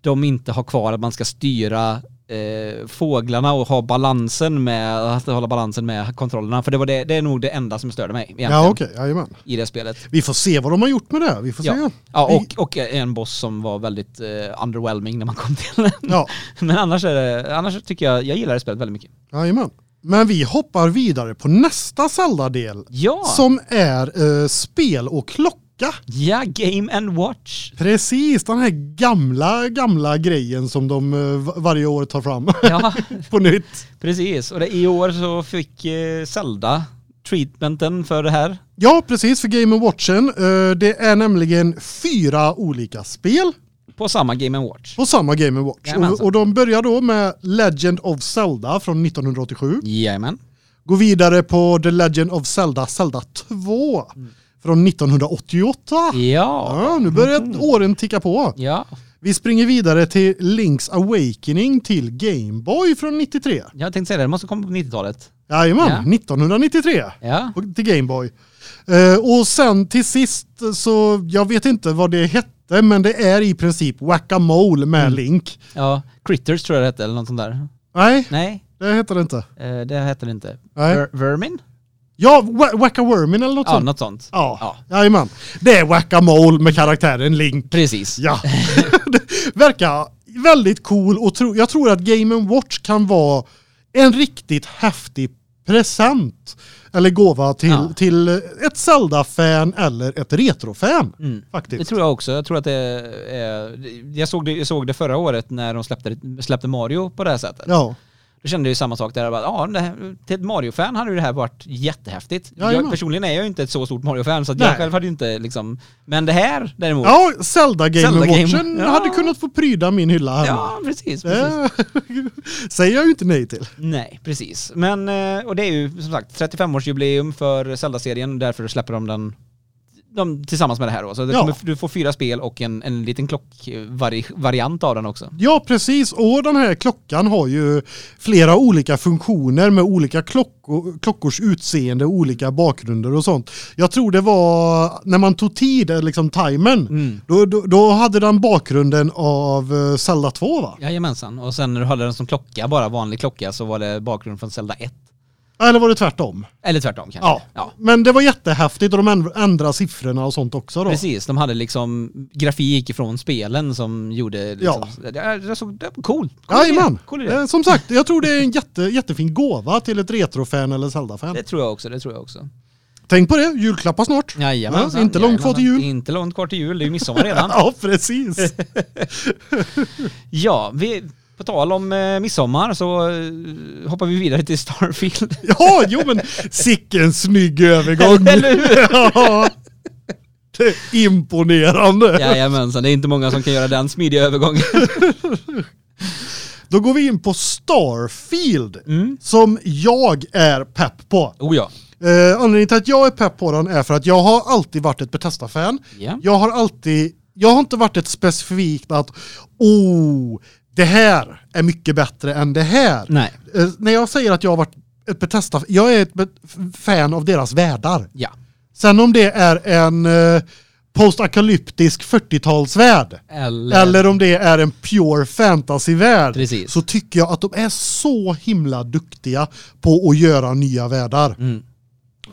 de inte har kvar att man ska styra eh, fåglarna och ha balansen med, att hålla balansen med kontrollerna. För det, var det, det är nog det enda som störde mig egentligen Ja okej, jajamän. i det spelet. Vi får se vad de har gjort med det. Vi får Ja. se. Ja, och, och en boss som var väldigt eh, underwhelming när man kom till den. Ja, Men annars, är det, annars tycker jag, jag gillar det spelet väldigt mycket. jajamän. Men vi hoppar vidare på nästa Zelda-del Ja! som är eh, spel och klocka. Ja, Game and Watch. Precis, den här gamla, gamla grejen som de eh, va- varje år tar fram Ja, på nytt. precis. Och det, i år så fick eh, Zelda treatmenten för det här. Ja, precis, för Game Watchen. Eh, Det är nämligen fyra olika spel På samma Game Watch. på samma Game Watch. Och, och de börjar då med Legend of Zelda från 1987. Jajamän. Går vidare på The Legend of Zelda, Zelda 2 från 1988. Ja. Ja, nu börjar åren ticka på. Ja. Vi springer vidare till Link's Awakening till Game Boy från 93. Jag tänkte säga det, det måste komma på 90-talet. Jajamän, Ja. 1993 Ja. till Game Boy. Eh, och sen till sist så, jag vet inte vad det hette, men det är i princip Whack-A-Mole med Mm. Link. Ja, Critters tror jag det hette eller något sånt där. Nej, Nej, det heter det inte. eh, det hette det inte. Nej. Ver Vermin? Ja, Wha- Whack-A-Wormin eller något Ja, sånt. något sånt. Ja, Ja. jajamän. Det är Whack-A-Mole med karaktären Link. Precis. Ja, verkar väldigt cool och tro, jag tror att Game Watch kan vara en riktigt häftig present eller gåva till, Ja. till ett Zelda-fan eller ett retro-fan Mm. Det faktiskt. tror jag också. Jag tror att det är... Jag såg det, jag såg det förra året när de släppte, släppte Mario på det här sättet. Ja, Då kände jag ju samma sak där. Bara, ja, här, till ett Mario-fan hade ju det här varit jättehäftigt. Jajamän. jag, personligen är jag ju inte ett så stort Mario-fan så att Nej. jag själv hade ju inte liksom... Men det här däremot. ja Zelda Game Zelda Watchen ja. hade kunnat få pryda min hylla hemma. Ja, precis. precis. Det säger jag ju inte nej till. Nej, precis. Men, eh, och det är ju som sagt 35-årsjubileum för Zelda-serien, därför släpper de den de, tillsammans med det här då. Så det Ja. kommer, du får fyra spel och en, en liten klockvariant av den också. Ja, precis. Och den här klockan har ju flera olika funktioner med olika klockor, klockors utseende, olika bakgrunder och sånt. Jag tror det var när man tog tid, eh, liksom timern, Mm. då, då, då hade den bakgrunden av eh, Zelda 2 va? Jajamensan. Och sen när du hade den som klocka, bara vanlig klocka, så var det bakgrund från Zelda 1. Eller var det tvärtom? Eller tvärtom kanske. Ja. ja. Men det var jättehäftigt och de änd- ändrade siffrorna och sånt också då. Precis, de hade liksom grafik ifrån spelen som gjorde liksom, det, det såg det var cool. cool Jajamän. Cool. Eh, Som sagt, jag tror det är en jätte, jättefin gåva till ett retrofan eller Zelda-fan. Det tror jag också, det tror jag också. Tänk på det, julklappar snart. Jajamensan. Ja, inte långt kvar till jul. Inte långt kvar till jul, det är ju midsommar redan. Ja, precis. Ja, vi, på tal om eh, midsommar så eh, hoppar vi vidare till Starfield. Ja, jo men sicken snygg övergång. Eller hur? Ja. Det är imponerande. Jajamensan, det är inte många som kan göra den smidiga övergången. Då går vi in på Starfield Mm. som jag är pepp på. Oh ja. Eh, anledningen till att jag är pepp på den är för att jag har alltid varit ett Bethesda-fan. Ja. Jag har alltid, jag har inte varit ett specifikt att oh, det här är mycket bättre än det här. Nej. Eh, när jag säger att jag har varit ett Bethesda, jag är ett fan av deras världar. Ja. Sen om det är en eh, postapokalyptisk 40-talsvärld Eller... eller om det är en pure fantasyvärld Precis. så tycker jag att de är så himla duktiga på att göra nya världar. Mm.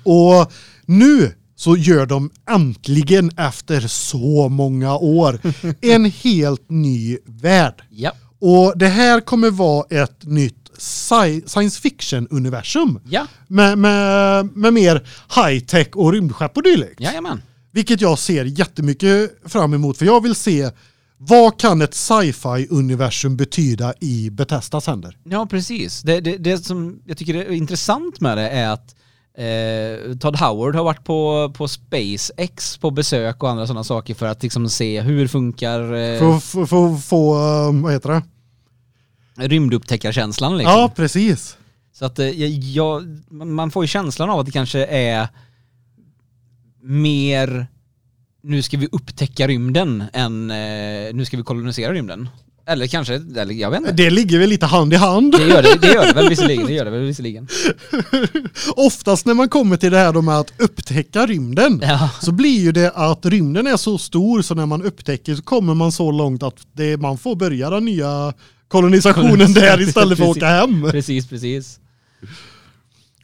Och nu så gör de äntligen efter så många år en helt ny värld. Ja. Och det här kommer vara ett nytt sci- science fiction universum Ja. med, med, med mer high tech och rymdskepp och dylikt. Jajamän. Vilket jag ser jättemycket fram emot för jag vill se vad kan ett sci-fi universum betyda i Bethesdas händer? Ja, precis. Det, det, det som jag tycker är intressant med det är att eh, Todd Howard har varit på, på SpaceX på besök och andra sådana saker för att liksom se hur funkar eh, För att få, um, vad heter det? rymdupptäckarkänslan liksom. Ja, precis. Så att eh, jag, man får ju känslan av att det kanske är mer nu ska vi upptäcka rymden än eh, nu ska vi kolonisera rymden. Eller kanske, eller jag vet inte. Det ligger väl lite hand i hand. Det gör det, det gör det väl visserligen, det gör det väl visserligen. Oftast när man kommer till det här med att upptäcka rymden Ja. så blir ju det att rymden är så stor så när man upptäcker så kommer man så långt att det, man får börja den nya kolonisationen där istället för att åka hem. Precis, precis.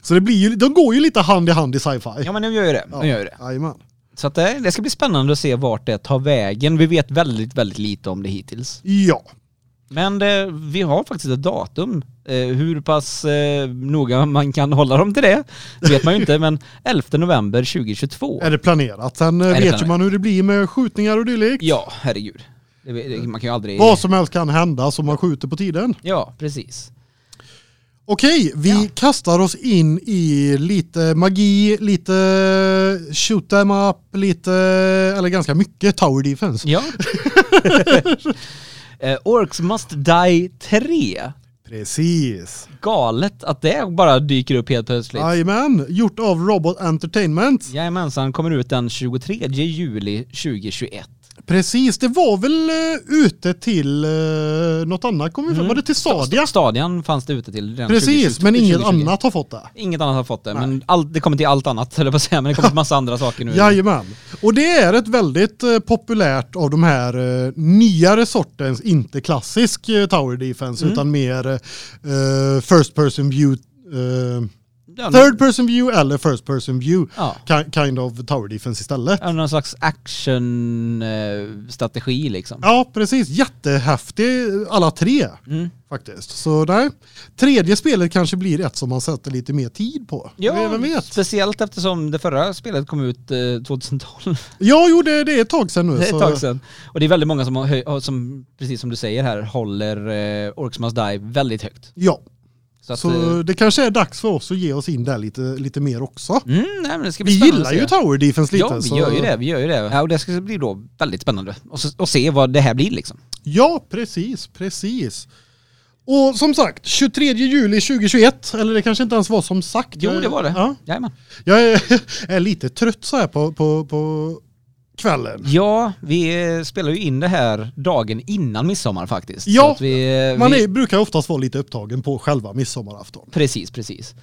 Så det blir ju, de går ju lite hand i hand i sci-fi. Ja men nu gör ju det, nu gör ju det. Jajamän. Så det, det ska bli spännande att se vart det tar vägen. Vi vet väldigt, väldigt lite om det hittills. Ja. Men det, vi har faktiskt ett datum. Eh, hur pass eh, noga man kan hålla dem till det vet man ju inte, men 11 november 2022. Är det planerat? Sen eh, vet ju planerat? man hur det blir med skjutningar och dylikt. Ja, herregud. Det, det, man kan ju aldrig... Vad som helst kan hända som man skjuter på tiden. Ja, precis. Okej, vi Ja. kastar oss in i lite magi, lite shoot them up, lite, eller ganska mycket tower defense. Ja. eh, Orcs Must Die 3. Precis. Galet att det bara dyker upp helt plötsligt. Jajamän, gjort av Robot Entertainment. Jajamensan, kommer ut den 23 juli 2021. Precis, det var väl uh, ute till uh, något annat, kommer vi Mm. Var det till Stadia? Stadion fanns det ute till Precis, 2020, men inget 2020. annat har fått det. Inget annat har fått det, men allt, det kommer till allt annat, höll jag på att säga, men det kommer till massa andra saker nu. Jajamän. Och det är ett väldigt eh, populärt av de här eh, nyare sortens, inte klassisk eh, tower defense Mm. utan mer first person view, Ja, third person view eller first person view Ja. ki- kind of tower defense istället. Ja, någon slags action-strategi liksom. Ja, precis. Jättehäftig alla tre Mm. faktiskt. Så nej, tredje spelet kanske blir ett som man sätter lite mer tid på. Ja, Vem vet? speciellt eftersom det förra spelet kom ut eh, 2012. Ja, jo, det, det är ett tag sedan nu. Det är ett tag sedan. Och det är väldigt många som, som precis som du säger här, håller eh, Orcs Must Die väldigt högt. Ja, Så, så det kanske är dags för oss att ge oss in där lite, lite mer också. mm, nej, det ska bli Vi gillar ju. Tower Defense lite. Ja, vi så... gör ju det. Vi gör ju det. Ja, och det ska bli då väldigt spännande och, så, och se vad det här blir liksom. Ja, precis, precis. Och som sagt, 23 juli 2021, eller det kanske inte ens var som sagt. Jo, det var det. Ja, Jajamän. jag är, är lite trött så här på, på, på kvällen. Ja, vi eh, spelar ju in det här dagen innan midsommar faktiskt. Ja, vi, eh, Man vi, är, brukar oftast vara lite upptagen på själva midsommarafton. Precis, precis.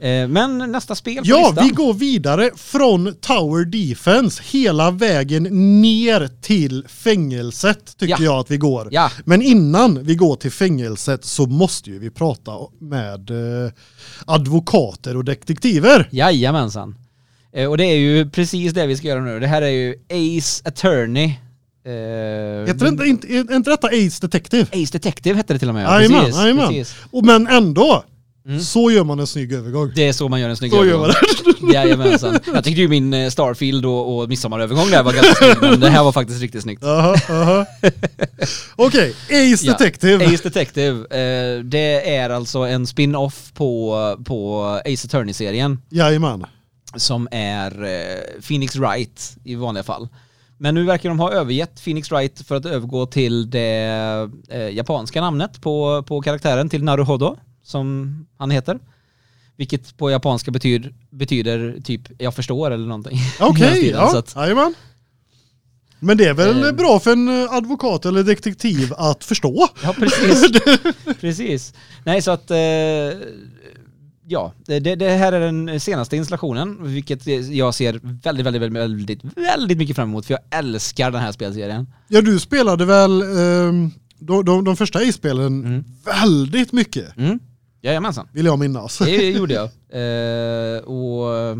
Eh, Men nästa spel på Ja, listan. vi går vidare från Tower Defense hela vägen ner till fängelset tycker Ja. jag att vi går. Ja, Men innan vi går till fängelset så måste ju vi prata med eh, advokater och detektiver. jajamensan. Eh, Och det är ju precis det vi ska göra nu. Det här är ju Ace Attorney. Eh, Heter det inte, inte, inte detta Ace Detective? Ace Detective hette det till och med. ja. Jajamän, precis, jajamän. precis. Och men ändå, Mm. så gör man en snygg övergång. Det är så man gör en snygg Så gör man övergång. Jajamensan. Jag tyckte ju min eh, Starfield och, och midsommarövergång där var ganska snygg, men det här var faktiskt riktigt snyggt. Aha, aha. Okej, Ace Ja, Detective. Ace Detective, eh, det är alltså en spin-off på, på Ace Attorney-serien Jajamän. Som är eh, Phoenix Wright i vanliga fall. Men nu verkar de ha övergett Phoenix Wright för att övergå till det eh, japanska namnet på, på karaktären, till Naruhodo, som han heter. Vilket på japanska betyder, betyder typ jag förstår eller någonting. Okej, så ja. Jajamän. Men det är väl Eh. bra för en eh, advokat eller detektiv att förstå? Ja, precis. precis. Nej, så att... Eh, ja, det, det här är den senaste installationen, vilket jag ser väldigt, väldigt, väldigt, väldigt, mycket fram emot, för jag älskar den här spelserien. Ja, du spelade väl ehm, de, de, de första Ace-spelen Mm. väldigt mycket, Mm. Jajamensan, vill jag minnas. det gjorde jag. Eh, och...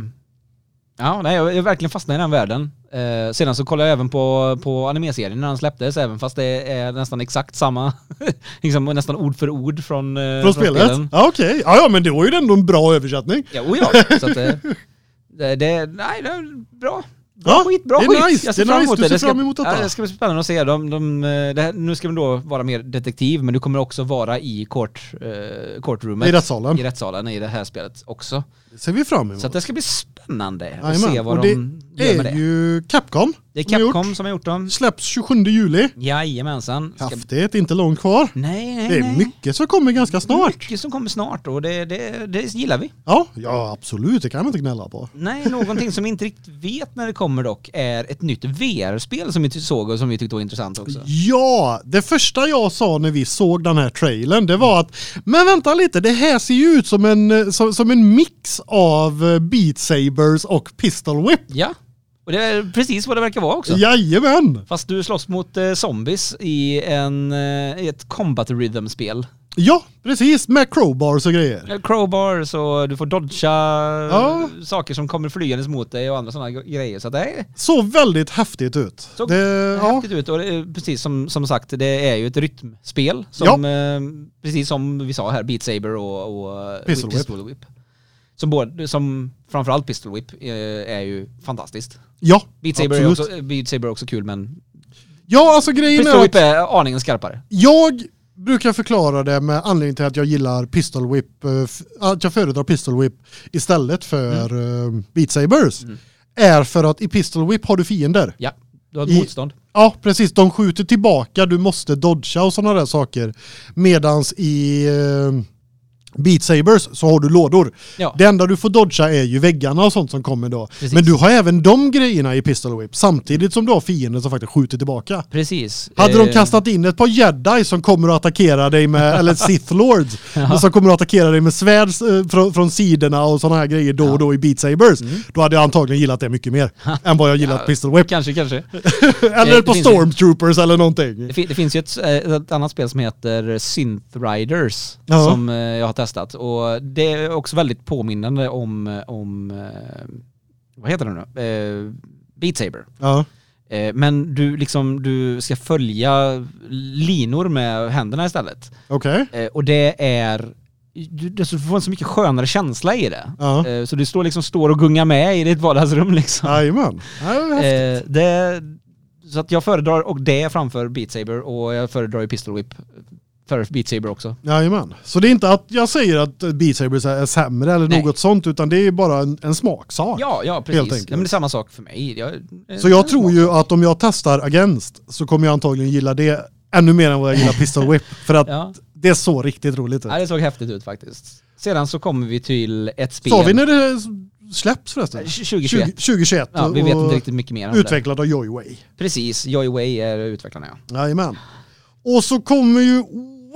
Ja, nej, jag jag verkligen fastnade i den världen. Eh, sedan så kollade jag även på, på anime-serien när den släpptes, även fast det är nästan exakt samma, liksom nästan ord för ord från, eh, Från spelet? spelen. Ja, okej. Ja, ja, men det var ju ändå en bra översättning. Ja, oh ja. Så att det, det, det, nej, det är bra. Bra Ja, skit, bra det är skit. nice, Jag ser det är fram nice. emot Du det. ser det ska, fram emot detta. Ja, det ska bli spännande att se. De, de, det här, nu ska de då vara mer detektiv, men du kommer också vara i court, eh, courtroomet. I rättssalen. I rättssalen i det här spelet också. Det ser vi fram emot. Så det ska bli spännande att Jajamän. se vad Och det de gör med är det. ju Capcom. Det är som har gjort. Capcom som har gjort dem. Släpps 27 juli. Jajamensan. Ska... Häftigt, inte långt kvar. Nej, nej, Det är nej. mycket som kommer ganska snart. Mycket som kommer snart och det, det, det gillar vi. Ja, ja absolut, det kan man inte gnälla på. Nej, någonting som vi inte riktigt vet när det kommer dock är ett nytt VR-spel som vi ty- såg och som vi tyckte var intressant också. Ja, det första jag sa när vi såg den här trailern, det var att men vänta lite, det här ser ju ut som en, eh, som, som en mix av eh, Beat Sabers och Pistol Whip. Ja, och det är precis vad det verkar vara också. Jajamän! Fast du slåss mot eh, zombies i, en, eh, ett combat rhythm-spel. Ja, precis. Med crowbars och grejer. Crowbars och du får dodga Ja. saker som kommer flygandes mot dig och andra sådana grejer. Så det är Så väldigt häftigt ut. Så det, ja. häftigt ut och är, precis som, som sagt, det är ju ett rytmspel som, eh, precis som vi sa här, Beat Saber och, och Pistol Whip. Pistol Whip. Som, både, som framförallt Pistol Whip eh, är ju fantastiskt. ja, Beat Saber, är absolut. också, Beat Saber är också kul men Ja, alltså grejen Pistol är Whip att är aningen skarpare. jag brukar förklara det med anledning till att jag gillar Pistol Whip, eh, att jag föredrar Pistol Whip istället för Mm. eh, Beat Sabers. Är för att i Pistol Whip har du fiender. Ja, du har ett I- motstånd. Ja, precis. De skjuter tillbaka, du måste dodga och sådana där saker. Medans i Beat Sabers så har du lådor. Ja. Det enda du får dodga är ju väggarna och sånt som kommer då. Precis. Men du har även de grejerna i Pistol Whip samtidigt som du har fiender som faktiskt skjuter tillbaka. Precis. Hade Eh, de kastat in ett par jedi som kommer att attackera dig med, eller Sith Lords, som kommer att attackera dig med svärd eh, från, från sidorna och sådana här grejer då och då i Beat Sabers, Mm. då hade jag antagligen gillat det mycket mer än vad jag gillat Pistol Whip. Kanske, kanske. eller det ett par finns ju- Stormtroopers eller någonting. Det, fin- det finns ju ett, eh, ett annat spel som heter Synth Riders Ja. som eh, jag har testat och det är också väldigt påminnande om, om eh, vad heter det nu? Eh, Beat Saber. Ja. Eh, men du liksom, du ska följa linor med händerna istället. Okej. Eh, och det är du, du får en så mycket skönare känsla i det. Ja. Eh, så du står liksom står och gungar med i ditt vardagsrum liksom. Jajamän. Ja, det. Eh, det, så att jag föredrar och det framför Beat Saber och jag föredrar ju Pistol Whip för Beat Saber också. Jajamän. Så det är inte att jag säger att Beat Sabers är sämre eller Nej. något sånt utan det är bara en, en smaksak. Ja, ja precis. Ja, men det är samma sak för mig. Jag, Så jag tror ju att om jag testar Against så kommer jag antagligen gilla det ännu mer än vad jag gillar Pistol Whip. För att Ja, det är så riktigt roligt ut. ja, det såg häftigt ut faktiskt. Sedan så kommer vi till ett spel. Sa vi när det släpps förresten? 2021. 20, 2021 Ja, vi vet inte riktigt mycket mer om det. utvecklad av Joyway. Precis, Joy Way är utvecklarna ja. Jajamän. Och så kommer ju,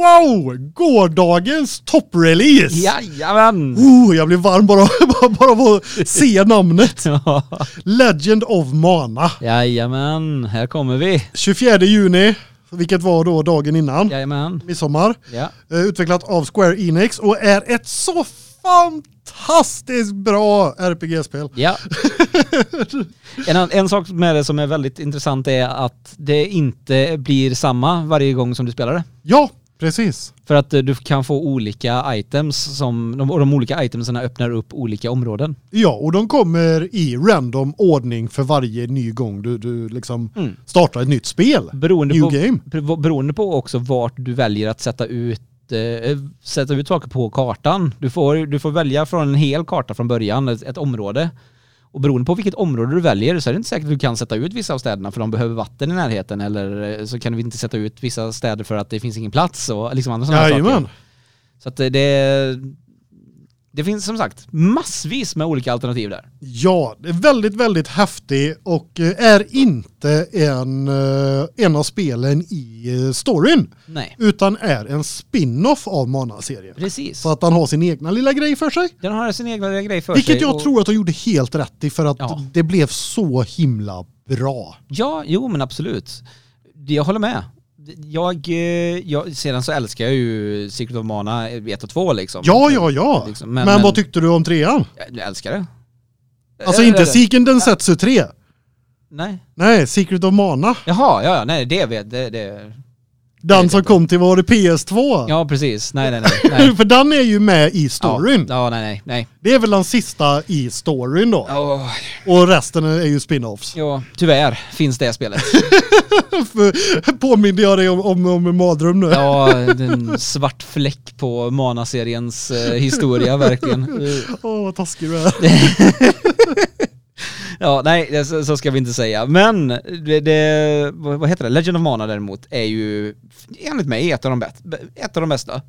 wow, gårdagens topprelease! Jajamän! Oh, jag blir varm bara, bara, av att se namnet. Ja. Legend of Mana. Jajamän, här kommer vi. 24 juni, vilket var då dagen innan, Jajamän. midsommar. Ja. Eh, Utvecklat av Square Enix och är ett så fantastiskt bra RPG-spel. Ja. en, en sak med det som är väldigt intressant är att det inte blir samma varje gång som du spelar det. Ja, precis. För att eh, du kan få olika items som, de, och de olika itemsen öppnar upp olika områden. Ja, och de kommer i random ordning för varje ny gång du, du liksom Mm. startar ett nytt spel. Beroende New på, game. ber- beroende på också vart du väljer att sätta ut eh, sätta ut saker på kartan. Du får, du får välja från en hel karta från början, ett, ett område. Och beroende på vilket område du väljer så är det inte säkert att du kan sätta ut vissa av städerna för de behöver vatten i närheten eller eh, så kan vi inte sätta ut vissa städer för att det finns ingen plats och liksom andra sådana Jajamän. saker. Så att eh, det, det finns som sagt massvis med olika alternativ där. Ja, det är väldigt, väldigt häftig och eh, är inte en, eh, en av spelen i eh, storyn. Nej, Utan är en spin-off av Mana-serien. precis. Så att han har sin egna lilla grej för sig. Den har sin egna grej för Vilket sig. jag och- tror att de gjorde helt rätt i för att Ja. det blev så himla bra. Ja, jo men absolut. Det- Jag håller med. Jag, eh, jag, sedan så älskar jag ju Secret of Mana 1 och 2 liksom. Ja, ja, ja. Liksom, men, men- men- vad tyckte du om trean? Jag, älskar det. Alltså inte Seeken Densetsu 3. Nej. Nej, Secret of Mana. Jaha, ja, ja, nej det vet det, det. Den som kom till, var det PS2? Ja, precis. Nej, nej, nej. nej. för den är ju med i storyn. Ja, ja nej, nej, nej. Det är väl den sista i storyn då. Åh, Och resten är ju spin-offs. ja, tyvärr finns det spelet. Påminde jag dig om, om, om en mardröm nu? Ja, en svart fläck på Mana-seriens eh, historia verkligen. Åh, vad taskig du är. Ja, nej, så, så ska vi inte säga. Men det, det, vad heter det? Legend of Mana däremot är ju enligt mig ett av de, bäst, ett av de bästa.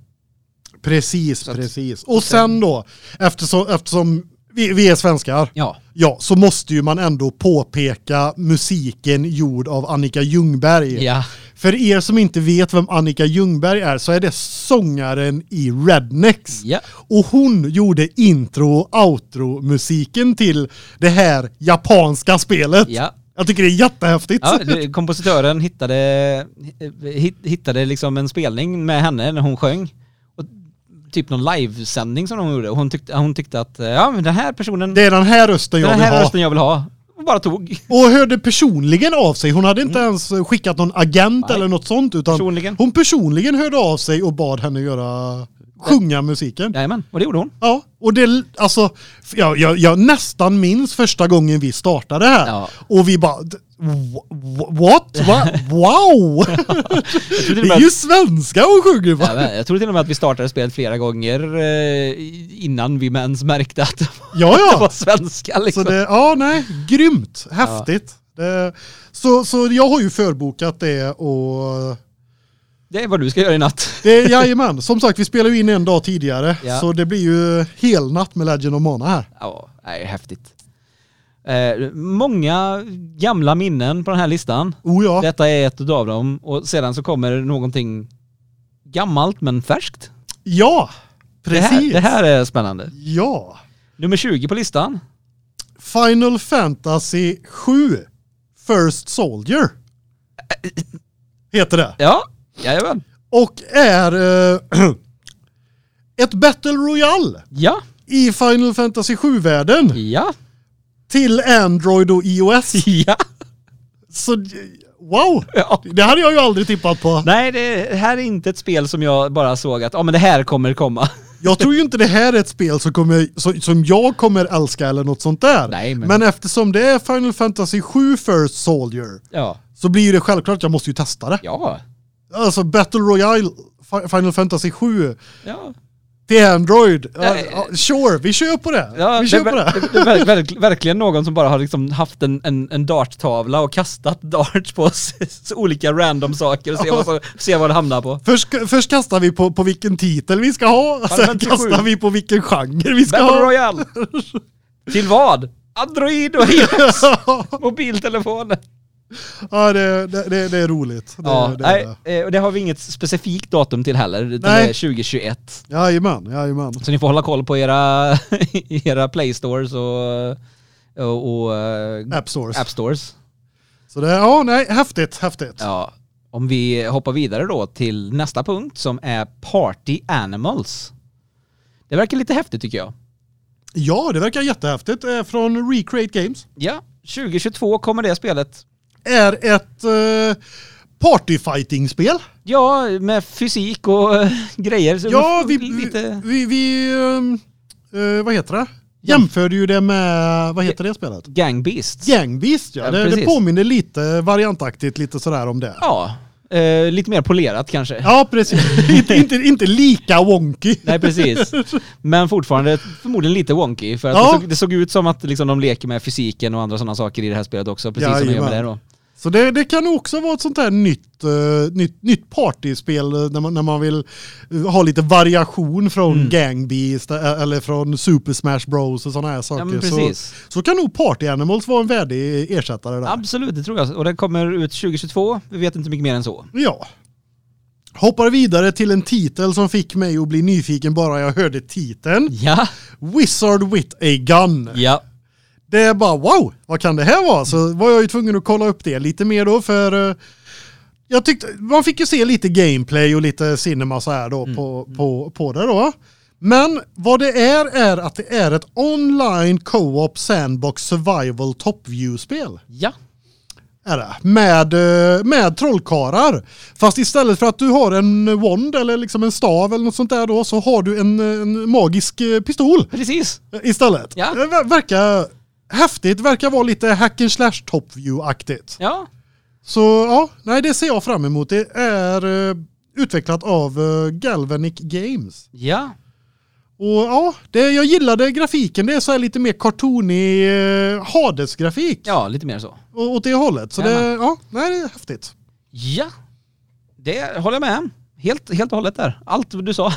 Precis, att- precis. Och sen då, eftersom, eftersom vi, vi är svenskar, Ja, ja, så måste ju man ändå påpeka musiken gjord av Annika Ljungberg. ja, För er som inte vet vem Annika Ljungberg är så är det sångaren i Rednecks. ja. Och hon gjorde intro och outro musiken till det här japanska spelet. ja. Jag tycker det är jättehäftigt. ja kompositören hittade, hit- hittade liksom en spelning med henne när hon sjöng. typ någon livesändning som de gjorde. Och hon tyckte, hon tyckte att, ja men den här personen, Det är den här rösten jag den vill här ha. rösten jag vill ha. Och bara tog. Och hörde personligen av sig. Hon hade inte ens skickat någon agent Nej. eller något sånt utan Personligen. hon personligen hörde av sig och bad henne göra sjunga musiken. Jajamän, och det gjorde hon. Ja, och det alltså jag, jag, jag nästan minns första gången vi startade här Ja. och vi bara what? Va? Wow! Det är ju svenska hon sjunger va? Ja, jag tror till och med att vi startade spelet flera gånger eh, innan vi ens märkte att det Ja, ja. var svenska Så liksom. det, ja nej, grymt, häftigt. Det, så, så jag har ju förbokat det och Det är vad du ska göra i natt. det, jajamän, som sagt vi spelar ju in en dag tidigare Ja. så det blir ju helnatt med Legend of Mana här. Ja, nej, häftigt. Eh, många gamla minnen på den här listan. Oh ja, Detta är ett av dem. Och sedan så kommer någonting gammalt men färskt. ja, Det precis. här, det här är spännande. Ja. Nummer 20 på listan. Final Fantasy 7 First Soldier heter det. Ja, jajamän. Och är eh, ett Battle Royale Ja, i Final Fantasy 7-världen ja, till Android och iOS. ja. Så wow, ja. det hade jag ju aldrig tippat på. Nej, det här är inte ett spel som jag bara såg att, ja men det här kommer komma. Jag tror ju inte det här är ett spel som, kommer, som jag kommer älska eller något sånt där. Nej, men- men eftersom det är Final Fantasy 7 First Soldier Ja. så blir det självklart att jag måste ju testa det. Ja. Alltså Battle Royale Fi- Final Fantasy 7 Ja. till Android. Ja, sure, vi kör på det. Ja, vi det, kör är på det. det är ver- verk- verkligen någon som bara har liksom haft en, en, en darttavla och kastat darts på olika random saker och se vad, som- se vad det hamnar på. Först, först kastar vi på, på vilken titel vi ska ha, sen kastar 7. vi på vilken genre vi ska Battle ha. Royale! Till vad? Android och iOS! Mobiltelefoner. Ja, det, det, det, är roligt. Det, Ja, det, är nej, eh, och det har vi inget specifikt datum till heller, utan Nej. det är 2021. Jajamän, jajamän. Så ni får hålla koll på era, era Play Stores och, och, och eh, App Stores. App Stores. Så det, ja, nej, häftigt, häftigt. Ja, om vi hoppar vidare då till nästa punkt som är Party Animals. Det verkar lite häftigt tycker jag. Ja, det verkar jättehäftigt. Är från Recreate Games. Ja, 2022 kommer det spelet. Är ett uh, partyfighting-spel. Ja, med fysik och eh, grejer. Så Ja, vi, lite... vi, vi ehm, eh, vad heter det? Jämförde ju det med, vad heter det spelet? Gang Beasts. Gang Beast ja. Ja, det, det påminner lite variantaktigt lite sådär om det. Ja, eh, lite mer polerat kanske. Ja, precis. inte, inte, inte lika wonky. Nej, precis. Men fortfarande förmodligen lite wonky. För att Ja. det, såg, det såg ut som att liksom, de leker med fysiken och andra sådana saker i det här spelet också. Precis som de gör med det då. Så det, det kan också vara ett sånt här nytt, uh, nytt, nytt partyspel eh, när man, när man vill eh, ha lite variation från Mm. Gang Beast eh, eller från Super Smash Bros och sådana här saker. Ja, så, så kan nog Party Animals vara en värdig ersättare där. Absolut, det tror jag. Och den kommer ut 2022. Vi vet inte mycket mer än så. Ja. Hoppar vidare till en titel som fick mig att bli nyfiken bara jag hörde titeln. Ja, Wizard with a gun. ja. Det är bara wow, vad kan det här vara? Så var jag ju tvungen att kolla upp det lite mer då för eh, jag tyckte man fick ju se lite gameplay och lite cinema så här då på, på, på det då. Men vad det är är att det är ett online co-op sandbox survival top view spel. Ja, Är det. Med, eh, med trollkarlar. Fast istället för att du har en wand eller liksom en stav eller något sånt där då så har du en, en magisk eh, pistol precis. istället. Ja. Det ver- verkar häftigt, verkar vara lite hack and slash top view-aktigt. Ja, Så ja, nej det ser jag fram emot. Det är eh, utvecklat av eh, Galvanic Games. ja. Och ja, det, jag gillade grafiken. Det är så här lite mer cartoonig eh, Hades-grafik. Ja, lite mer så. Och, åt det hållet. Så det, Jajamän. ja, nej det är häftigt. Ja, det håller jag med. Helt, helt och hållet där. Allt du sa.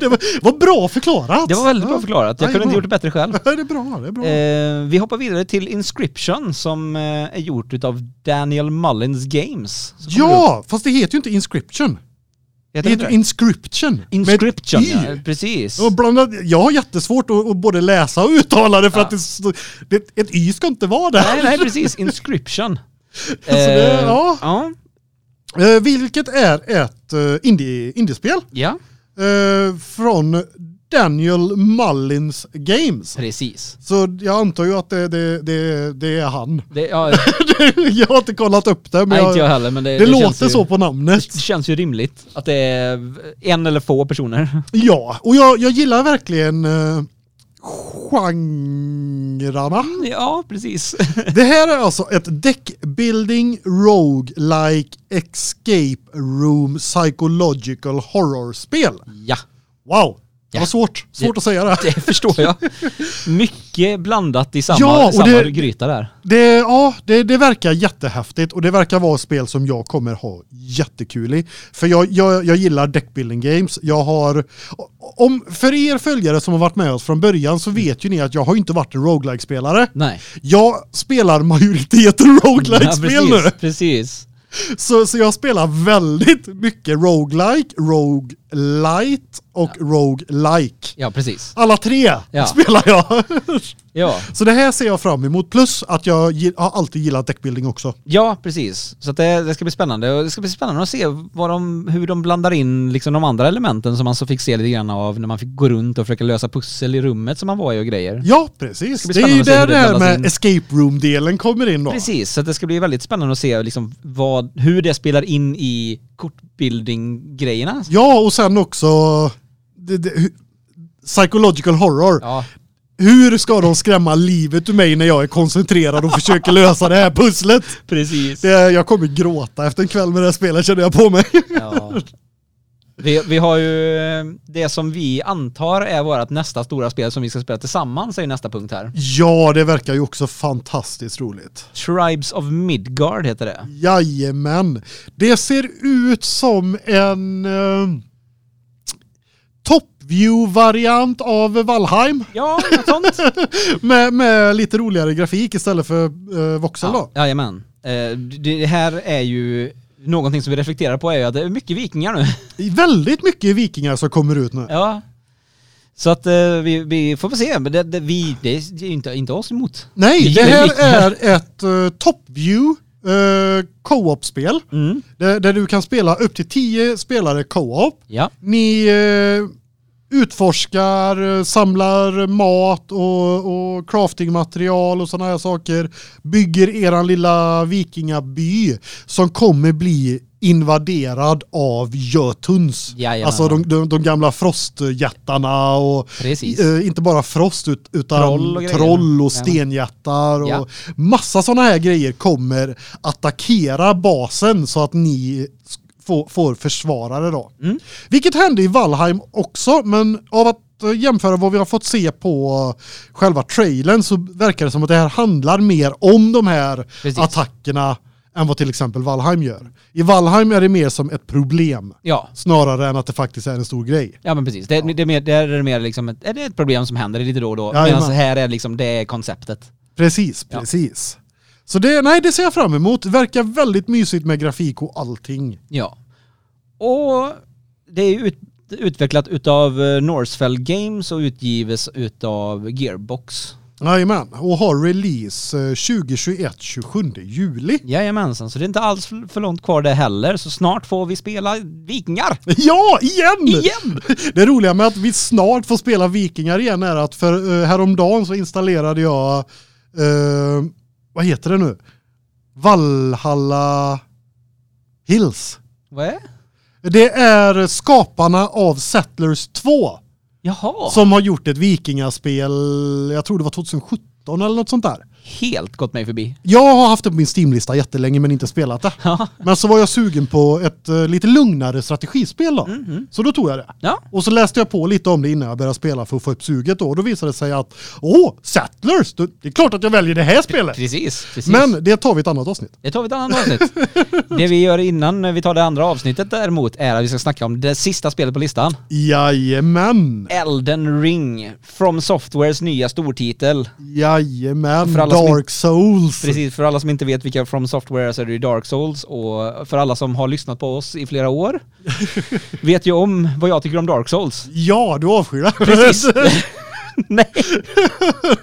det var, var bra förklarat. Det var väldigt bra förklarat. Jag kunde inte gjort det bättre själv. Det är bra, det är bra. Eh, vi hoppar vidare till Inscription som eh, är gjort utav Daniel Mullins Games. Ja, fast det heter ju inte Inscription. det upp- Det heter heter det? Inscription. Inscription, ja, precis. Och blandat, jag har jättesvårt att, att både läsa och uttala det för Ja. att det, det, ett Y ska inte vara där. Nej, nej, precis. Inscription. det- Eh, ja. ja. Eh, vilket är ett uh, indie, indiespel Ja. eh, från Daniel Mullins Games. Precis. Så jag antar ju att det, det, det, det är han. Det, ja, jag har inte kollat upp det men nej, inte jag heller, men det, det, låter ju, så på namnet. Det känns ju rimligt att det är en eller få personer. Ja, och jag, jag gillar verkligen genrerna. Ja, precis. Det här är alltså ett deckbuilding roguelike escape room psychological horror-spel. Ja, Wow, det var svårt. Svårt Det- att säga det. det förstår jag. Mycket blandat i samma, Ja, och samma det- gryta där. Det, ja, det, det verkar jättehäftigt och det verkar vara ett spel som jag kommer ha jättekul i. För jag, jag, jag gillar deckbuilding games. Jag har, om, för er följare som har varit med oss från början så vet ju ni att jag har inte varit en roguelike-spelare. Nej. Jag spelar majoriteten roguelike-spel ja, nu. precis, precis. Så, så jag spelar väldigt mycket roguelike, roguelite och roguelike. Ja, precis. Alla tre Ja. spelar jag. Ja. Så det här ser jag fram emot. Plus att jag har alltid gillat deckbuilding också. Ja, precis. Så det, det ska bli spännande. Och det ska bli spännande att se vad de, hur de blandar in liksom de andra elementen som man så fick se lite grann av när man fick gå runt och försöka lösa pussel i rummet som man var i och grejer. Ja, precis. bli Det är ju där det det här med in. escape room-delen kommer in då. Precis, så det ska bli väldigt spännande att se liksom vad, hur det spelar in i kortbuilding-grejerna. Ja, och sen också det, det, psychological horror. Ja, Hur ska de skrämma livet ur mig när jag är koncentrerad och försöker lösa det här pusslet? precis. Det, jag kommer gråta efter en kväll med det här spelet känner jag på mig. Ja. Vi, vi har ju eh, det som vi antar är vårt nästa stora spel som vi ska spela tillsammans är ju nästa punkt här. Ja, det verkar ju också fantastiskt roligt. Tribes of Midgard heter det. Jajamän. Det ser ut som en uh, top-view-variant av Valheim Ja, något sånt. med, med lite roligare grafik istället för uh, voxel ja, då. jajamän. Eh, det här är ju någonting som vi reflekterar på är ju att det är mycket vikingar nu. Väldigt mycket vikingar som kommer ut nu. ja. Så att eh, vi, vi får väl se, men det, det, vi, det är inte, inte oss emot. Nej, Vi det här vikingar. är ett uh, top-view uh, co-op-spel Mm. där, där du kan spela upp till 10 spelare co-op. Ja. Ni eh, utforskar, eh, samlar mat och, och craftingmaterial och sådana här saker. Bygger eran lilla vikingaby som kommer bli invaderad av Jötuns. Jajamän. Alltså de, de, de gamla frostjättarna och eh, inte bara frost ut, utan Troll och troll och, stenjättar och Ja. massa sådana här grejer kommer attackera basen så att ni får, får försvarare då. Mm. Vilket hände i Valheim också, men av att eh, jämföra vad vi har fått se på själva trailern så verkar det som att det här handlar mer om de här Precis. attackerna än vad till exempel Valheim gör. I Valheim är det mer som ett problem Ja. snarare än att det faktiskt är en stor grej. Ja men precis, det, det är mer, det är mer liksom ett, är det ett problem som händer lite då och då. Jajamän. Medan här är liksom, det är konceptet. Precis, Ja. precis. Så det, nej, det ser jag fram emot. Verkar väldigt mysigt med grafik och allting. Ja. Och det är ut, utvecklat utav eh, Northfell Games och utgives utav Gearbox. Jajamän, och har release eh, 2021 27 juli. Jajamensan, så det är inte alls för långt kvar det heller. Så snart får vi spela vikingar! Ja, igen! Igen! Det roliga med att vi snart får spela vikingar igen är att för uh, häromdagen så installerade jag eh, vad heter det nu? Valhalla Hills. Vad är det? Det är skaparna av Settlers 2 Jaha! som har gjort ett vikingaspel, jag tror det var 2017 eller något sånt där. Helt gått mig förbi. Jag har haft det på min Steam-lista jättelänge men inte spelat det. Ja. Men så var jag sugen på ett eh, lite lugnare strategispel då. Mhm. Så då tog jag det. Ja. Och så läste jag på lite om det innan jag började spela för att få upp suget då. Och då visade det sig att, åh, Settlers! Det är klart att jag väljer det här spelet. Precis, precis. Men det tar vi ett annat avsnitt. Det tar vi ett annat avsnitt. det vi gör innan vi tar det andra avsnittet däremot är att vi ska snacka om det sista spelet på listan. Jajamän! Elden Ring, From Softwares nya stortitel. Jajamän, För alla Dark Souls. Precis, för alla som inte vet vilka From Software är så är det ju Dark Souls och för alla som har lyssnat på oss i flera år vet ju om vad jag tycker om Dark Souls. Ja, du avskyr det. Precis. Nej,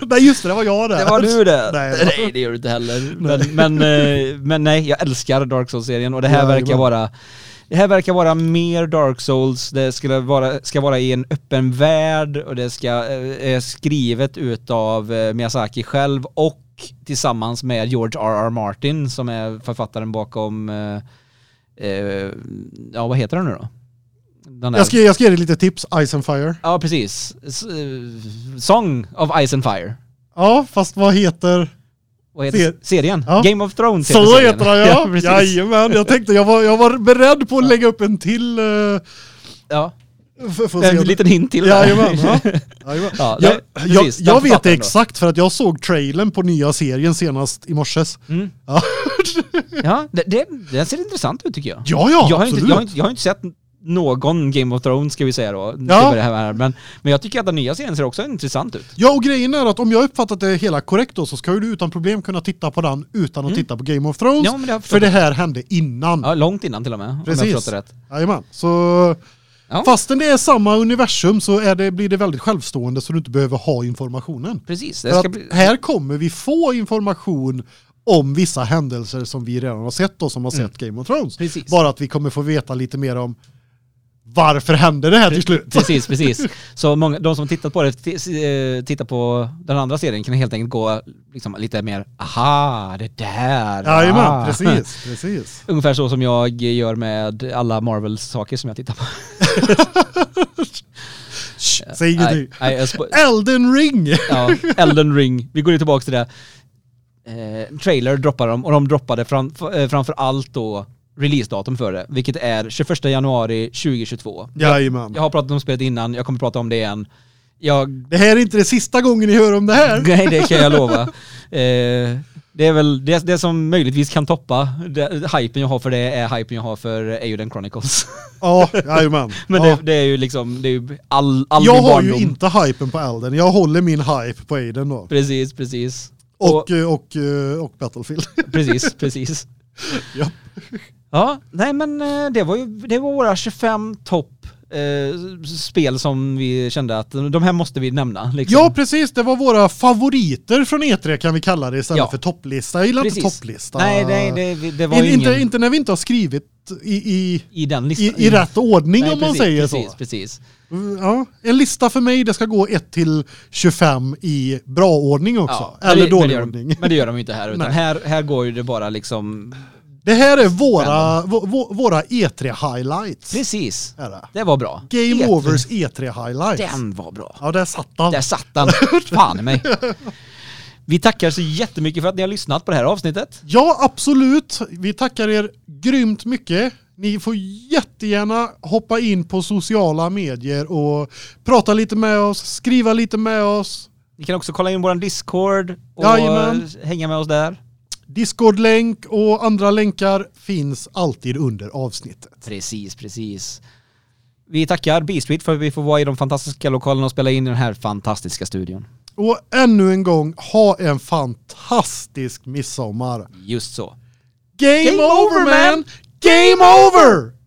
Nej, just det, det var jag där. det var du det. Nej, Nej, det gör du inte heller. Men, men, eh, men nej, jag älskar Dark Souls-serien och det här Jajamän. verkar vara Det här verkar vara mer Dark Souls, det ska vara, ska vara i en öppen värld och det ska, eh, är skrivet utav eh, Miyazaki själv och tillsammans med George R.R. Martin som är författaren bakom, eh, eh, ja vad heter den nu då? Den Jag ska, jag ska ge dig lite tips, Ice and Fire. Ja, precis. S- Song of Ice and Fire. Ja, fast vad heter... Vad heter Se- serien? Ja. Game of Thrones Så serien. heter den ja! precis. Jajamän, jag tänkte jag var, jag var beredd på att lägga upp en till... Uh, Ja, för, en liten hint till. Jajamän, ja. Jajamän. Ja, jag, den vet det exakt för att jag såg trailern på nya serien senast i morses. Mm. Ja, Ja, det, det, det ser intressant ut tycker jag. ja, ja jag, har absolut. inte, jag, har inte, jag har inte sett någon Game of Thrones ska vi säga då, Ja. det här, men, men jag tycker att den nya serien ser också intressant ut. Ja, och grejen är att om jag uppfattat det hela korrekt då så ska ju du utan problem kunna titta på den utan att titta på Game of Thrones. Mm. Ja, det jag för det här hände innan. Ja, långt innan till och med, om jag Precis. förstått det rätt. Jajamän. Så Ja. fastän det är samma universum så är det, blir det väldigt självstående så du inte behöver ha informationen. Precis, bli... här kommer vi få information om vissa händelser som vi redan har sett och som har sett Game of Thrones. Mm. Precis. Bara att vi kommer få veta lite mer om varför hände det här till slut. Precis, precis. Så många, de som tittat på det, eh, tittar på den andra serien kan helt enkelt gå liksom lite mer, aha, det där. Jajamän, ah." precis, precis. Ungefär så som jag gör med alla Marvel-saker som jag tittar på. Shh, Säg ingenting. Elden ring! ja, Elden ring. Vi går ju tillbaka till det. Eh, trailer droppar de och de droppade fram, eh, framför allt då releasedatum för det, vilket är 21 januari 2022. Jajamän. Jag har pratat om spelet innan, jag kommer prata om det igen. Jag Det här är inte det sista gången ni hör om det här. Nej, det kan jag lova. Eh, det är väl det, det som möjligtvis kan toppa det, hypen jag har för det är hypen jag har för Euden Chronicles. Ja, jajamän. Men ja. det, det är ju liksom, det är ju all, all Jag min har ju inte hypen på Elden, jag håller min hype på Aiden då. Precis, precis. Och, och, och, och Battlefield. precis, precis. Ja. Ja, nej men eh, det var ju, det var våra 25 topp eh, spel som vi kände att de här måste vi nämna. Liksom. Ja, precis. Det var våra favoriter från E3 kan vi kalla det istället Ja. för topplista. Jag gillar inte Precis. topplista. Nej, nej, det, det var In, ju inte, ingen inte när vi inte har skrivit i, i, i den listan. i, i rätt ordning Nej, om man precis, säger precis, så. Precis, Ja, en lista för mig, det ska gå 1 till 25 i bra ordning också. Ja, men Eller det- men dålig det gör, ordning. Men det gör de ju inte här, utan Nej. här, här går ju det bara liksom... Det här är våra, vå- vå- våra E3 highlights. Precis. Det. Var bra. Game E3. Overs E3 highlights. Den var bra. Ja, där satt han. Där satt den. Fan i mig. Vi tackar så jättemycket för att ni har lyssnat på det här avsnittet. Ja, absolut. Vi tackar er grymt mycket. Ni får jättegärna hoppa in på sociala medier och prata lite med oss, skriva lite med oss. Ni kan också kolla in vår Discord och Jajamän. hänga med oss där. Discord-länk och andra länkar finns alltid under avsnittet. Precis, precis. Vi tackar B-Street för att vi får vara i de fantastiska lokalerna och spela in i den här fantastiska studion. Och ännu en gång, ha en fantastisk midsommar. Just så. Game, Game over man! Game over!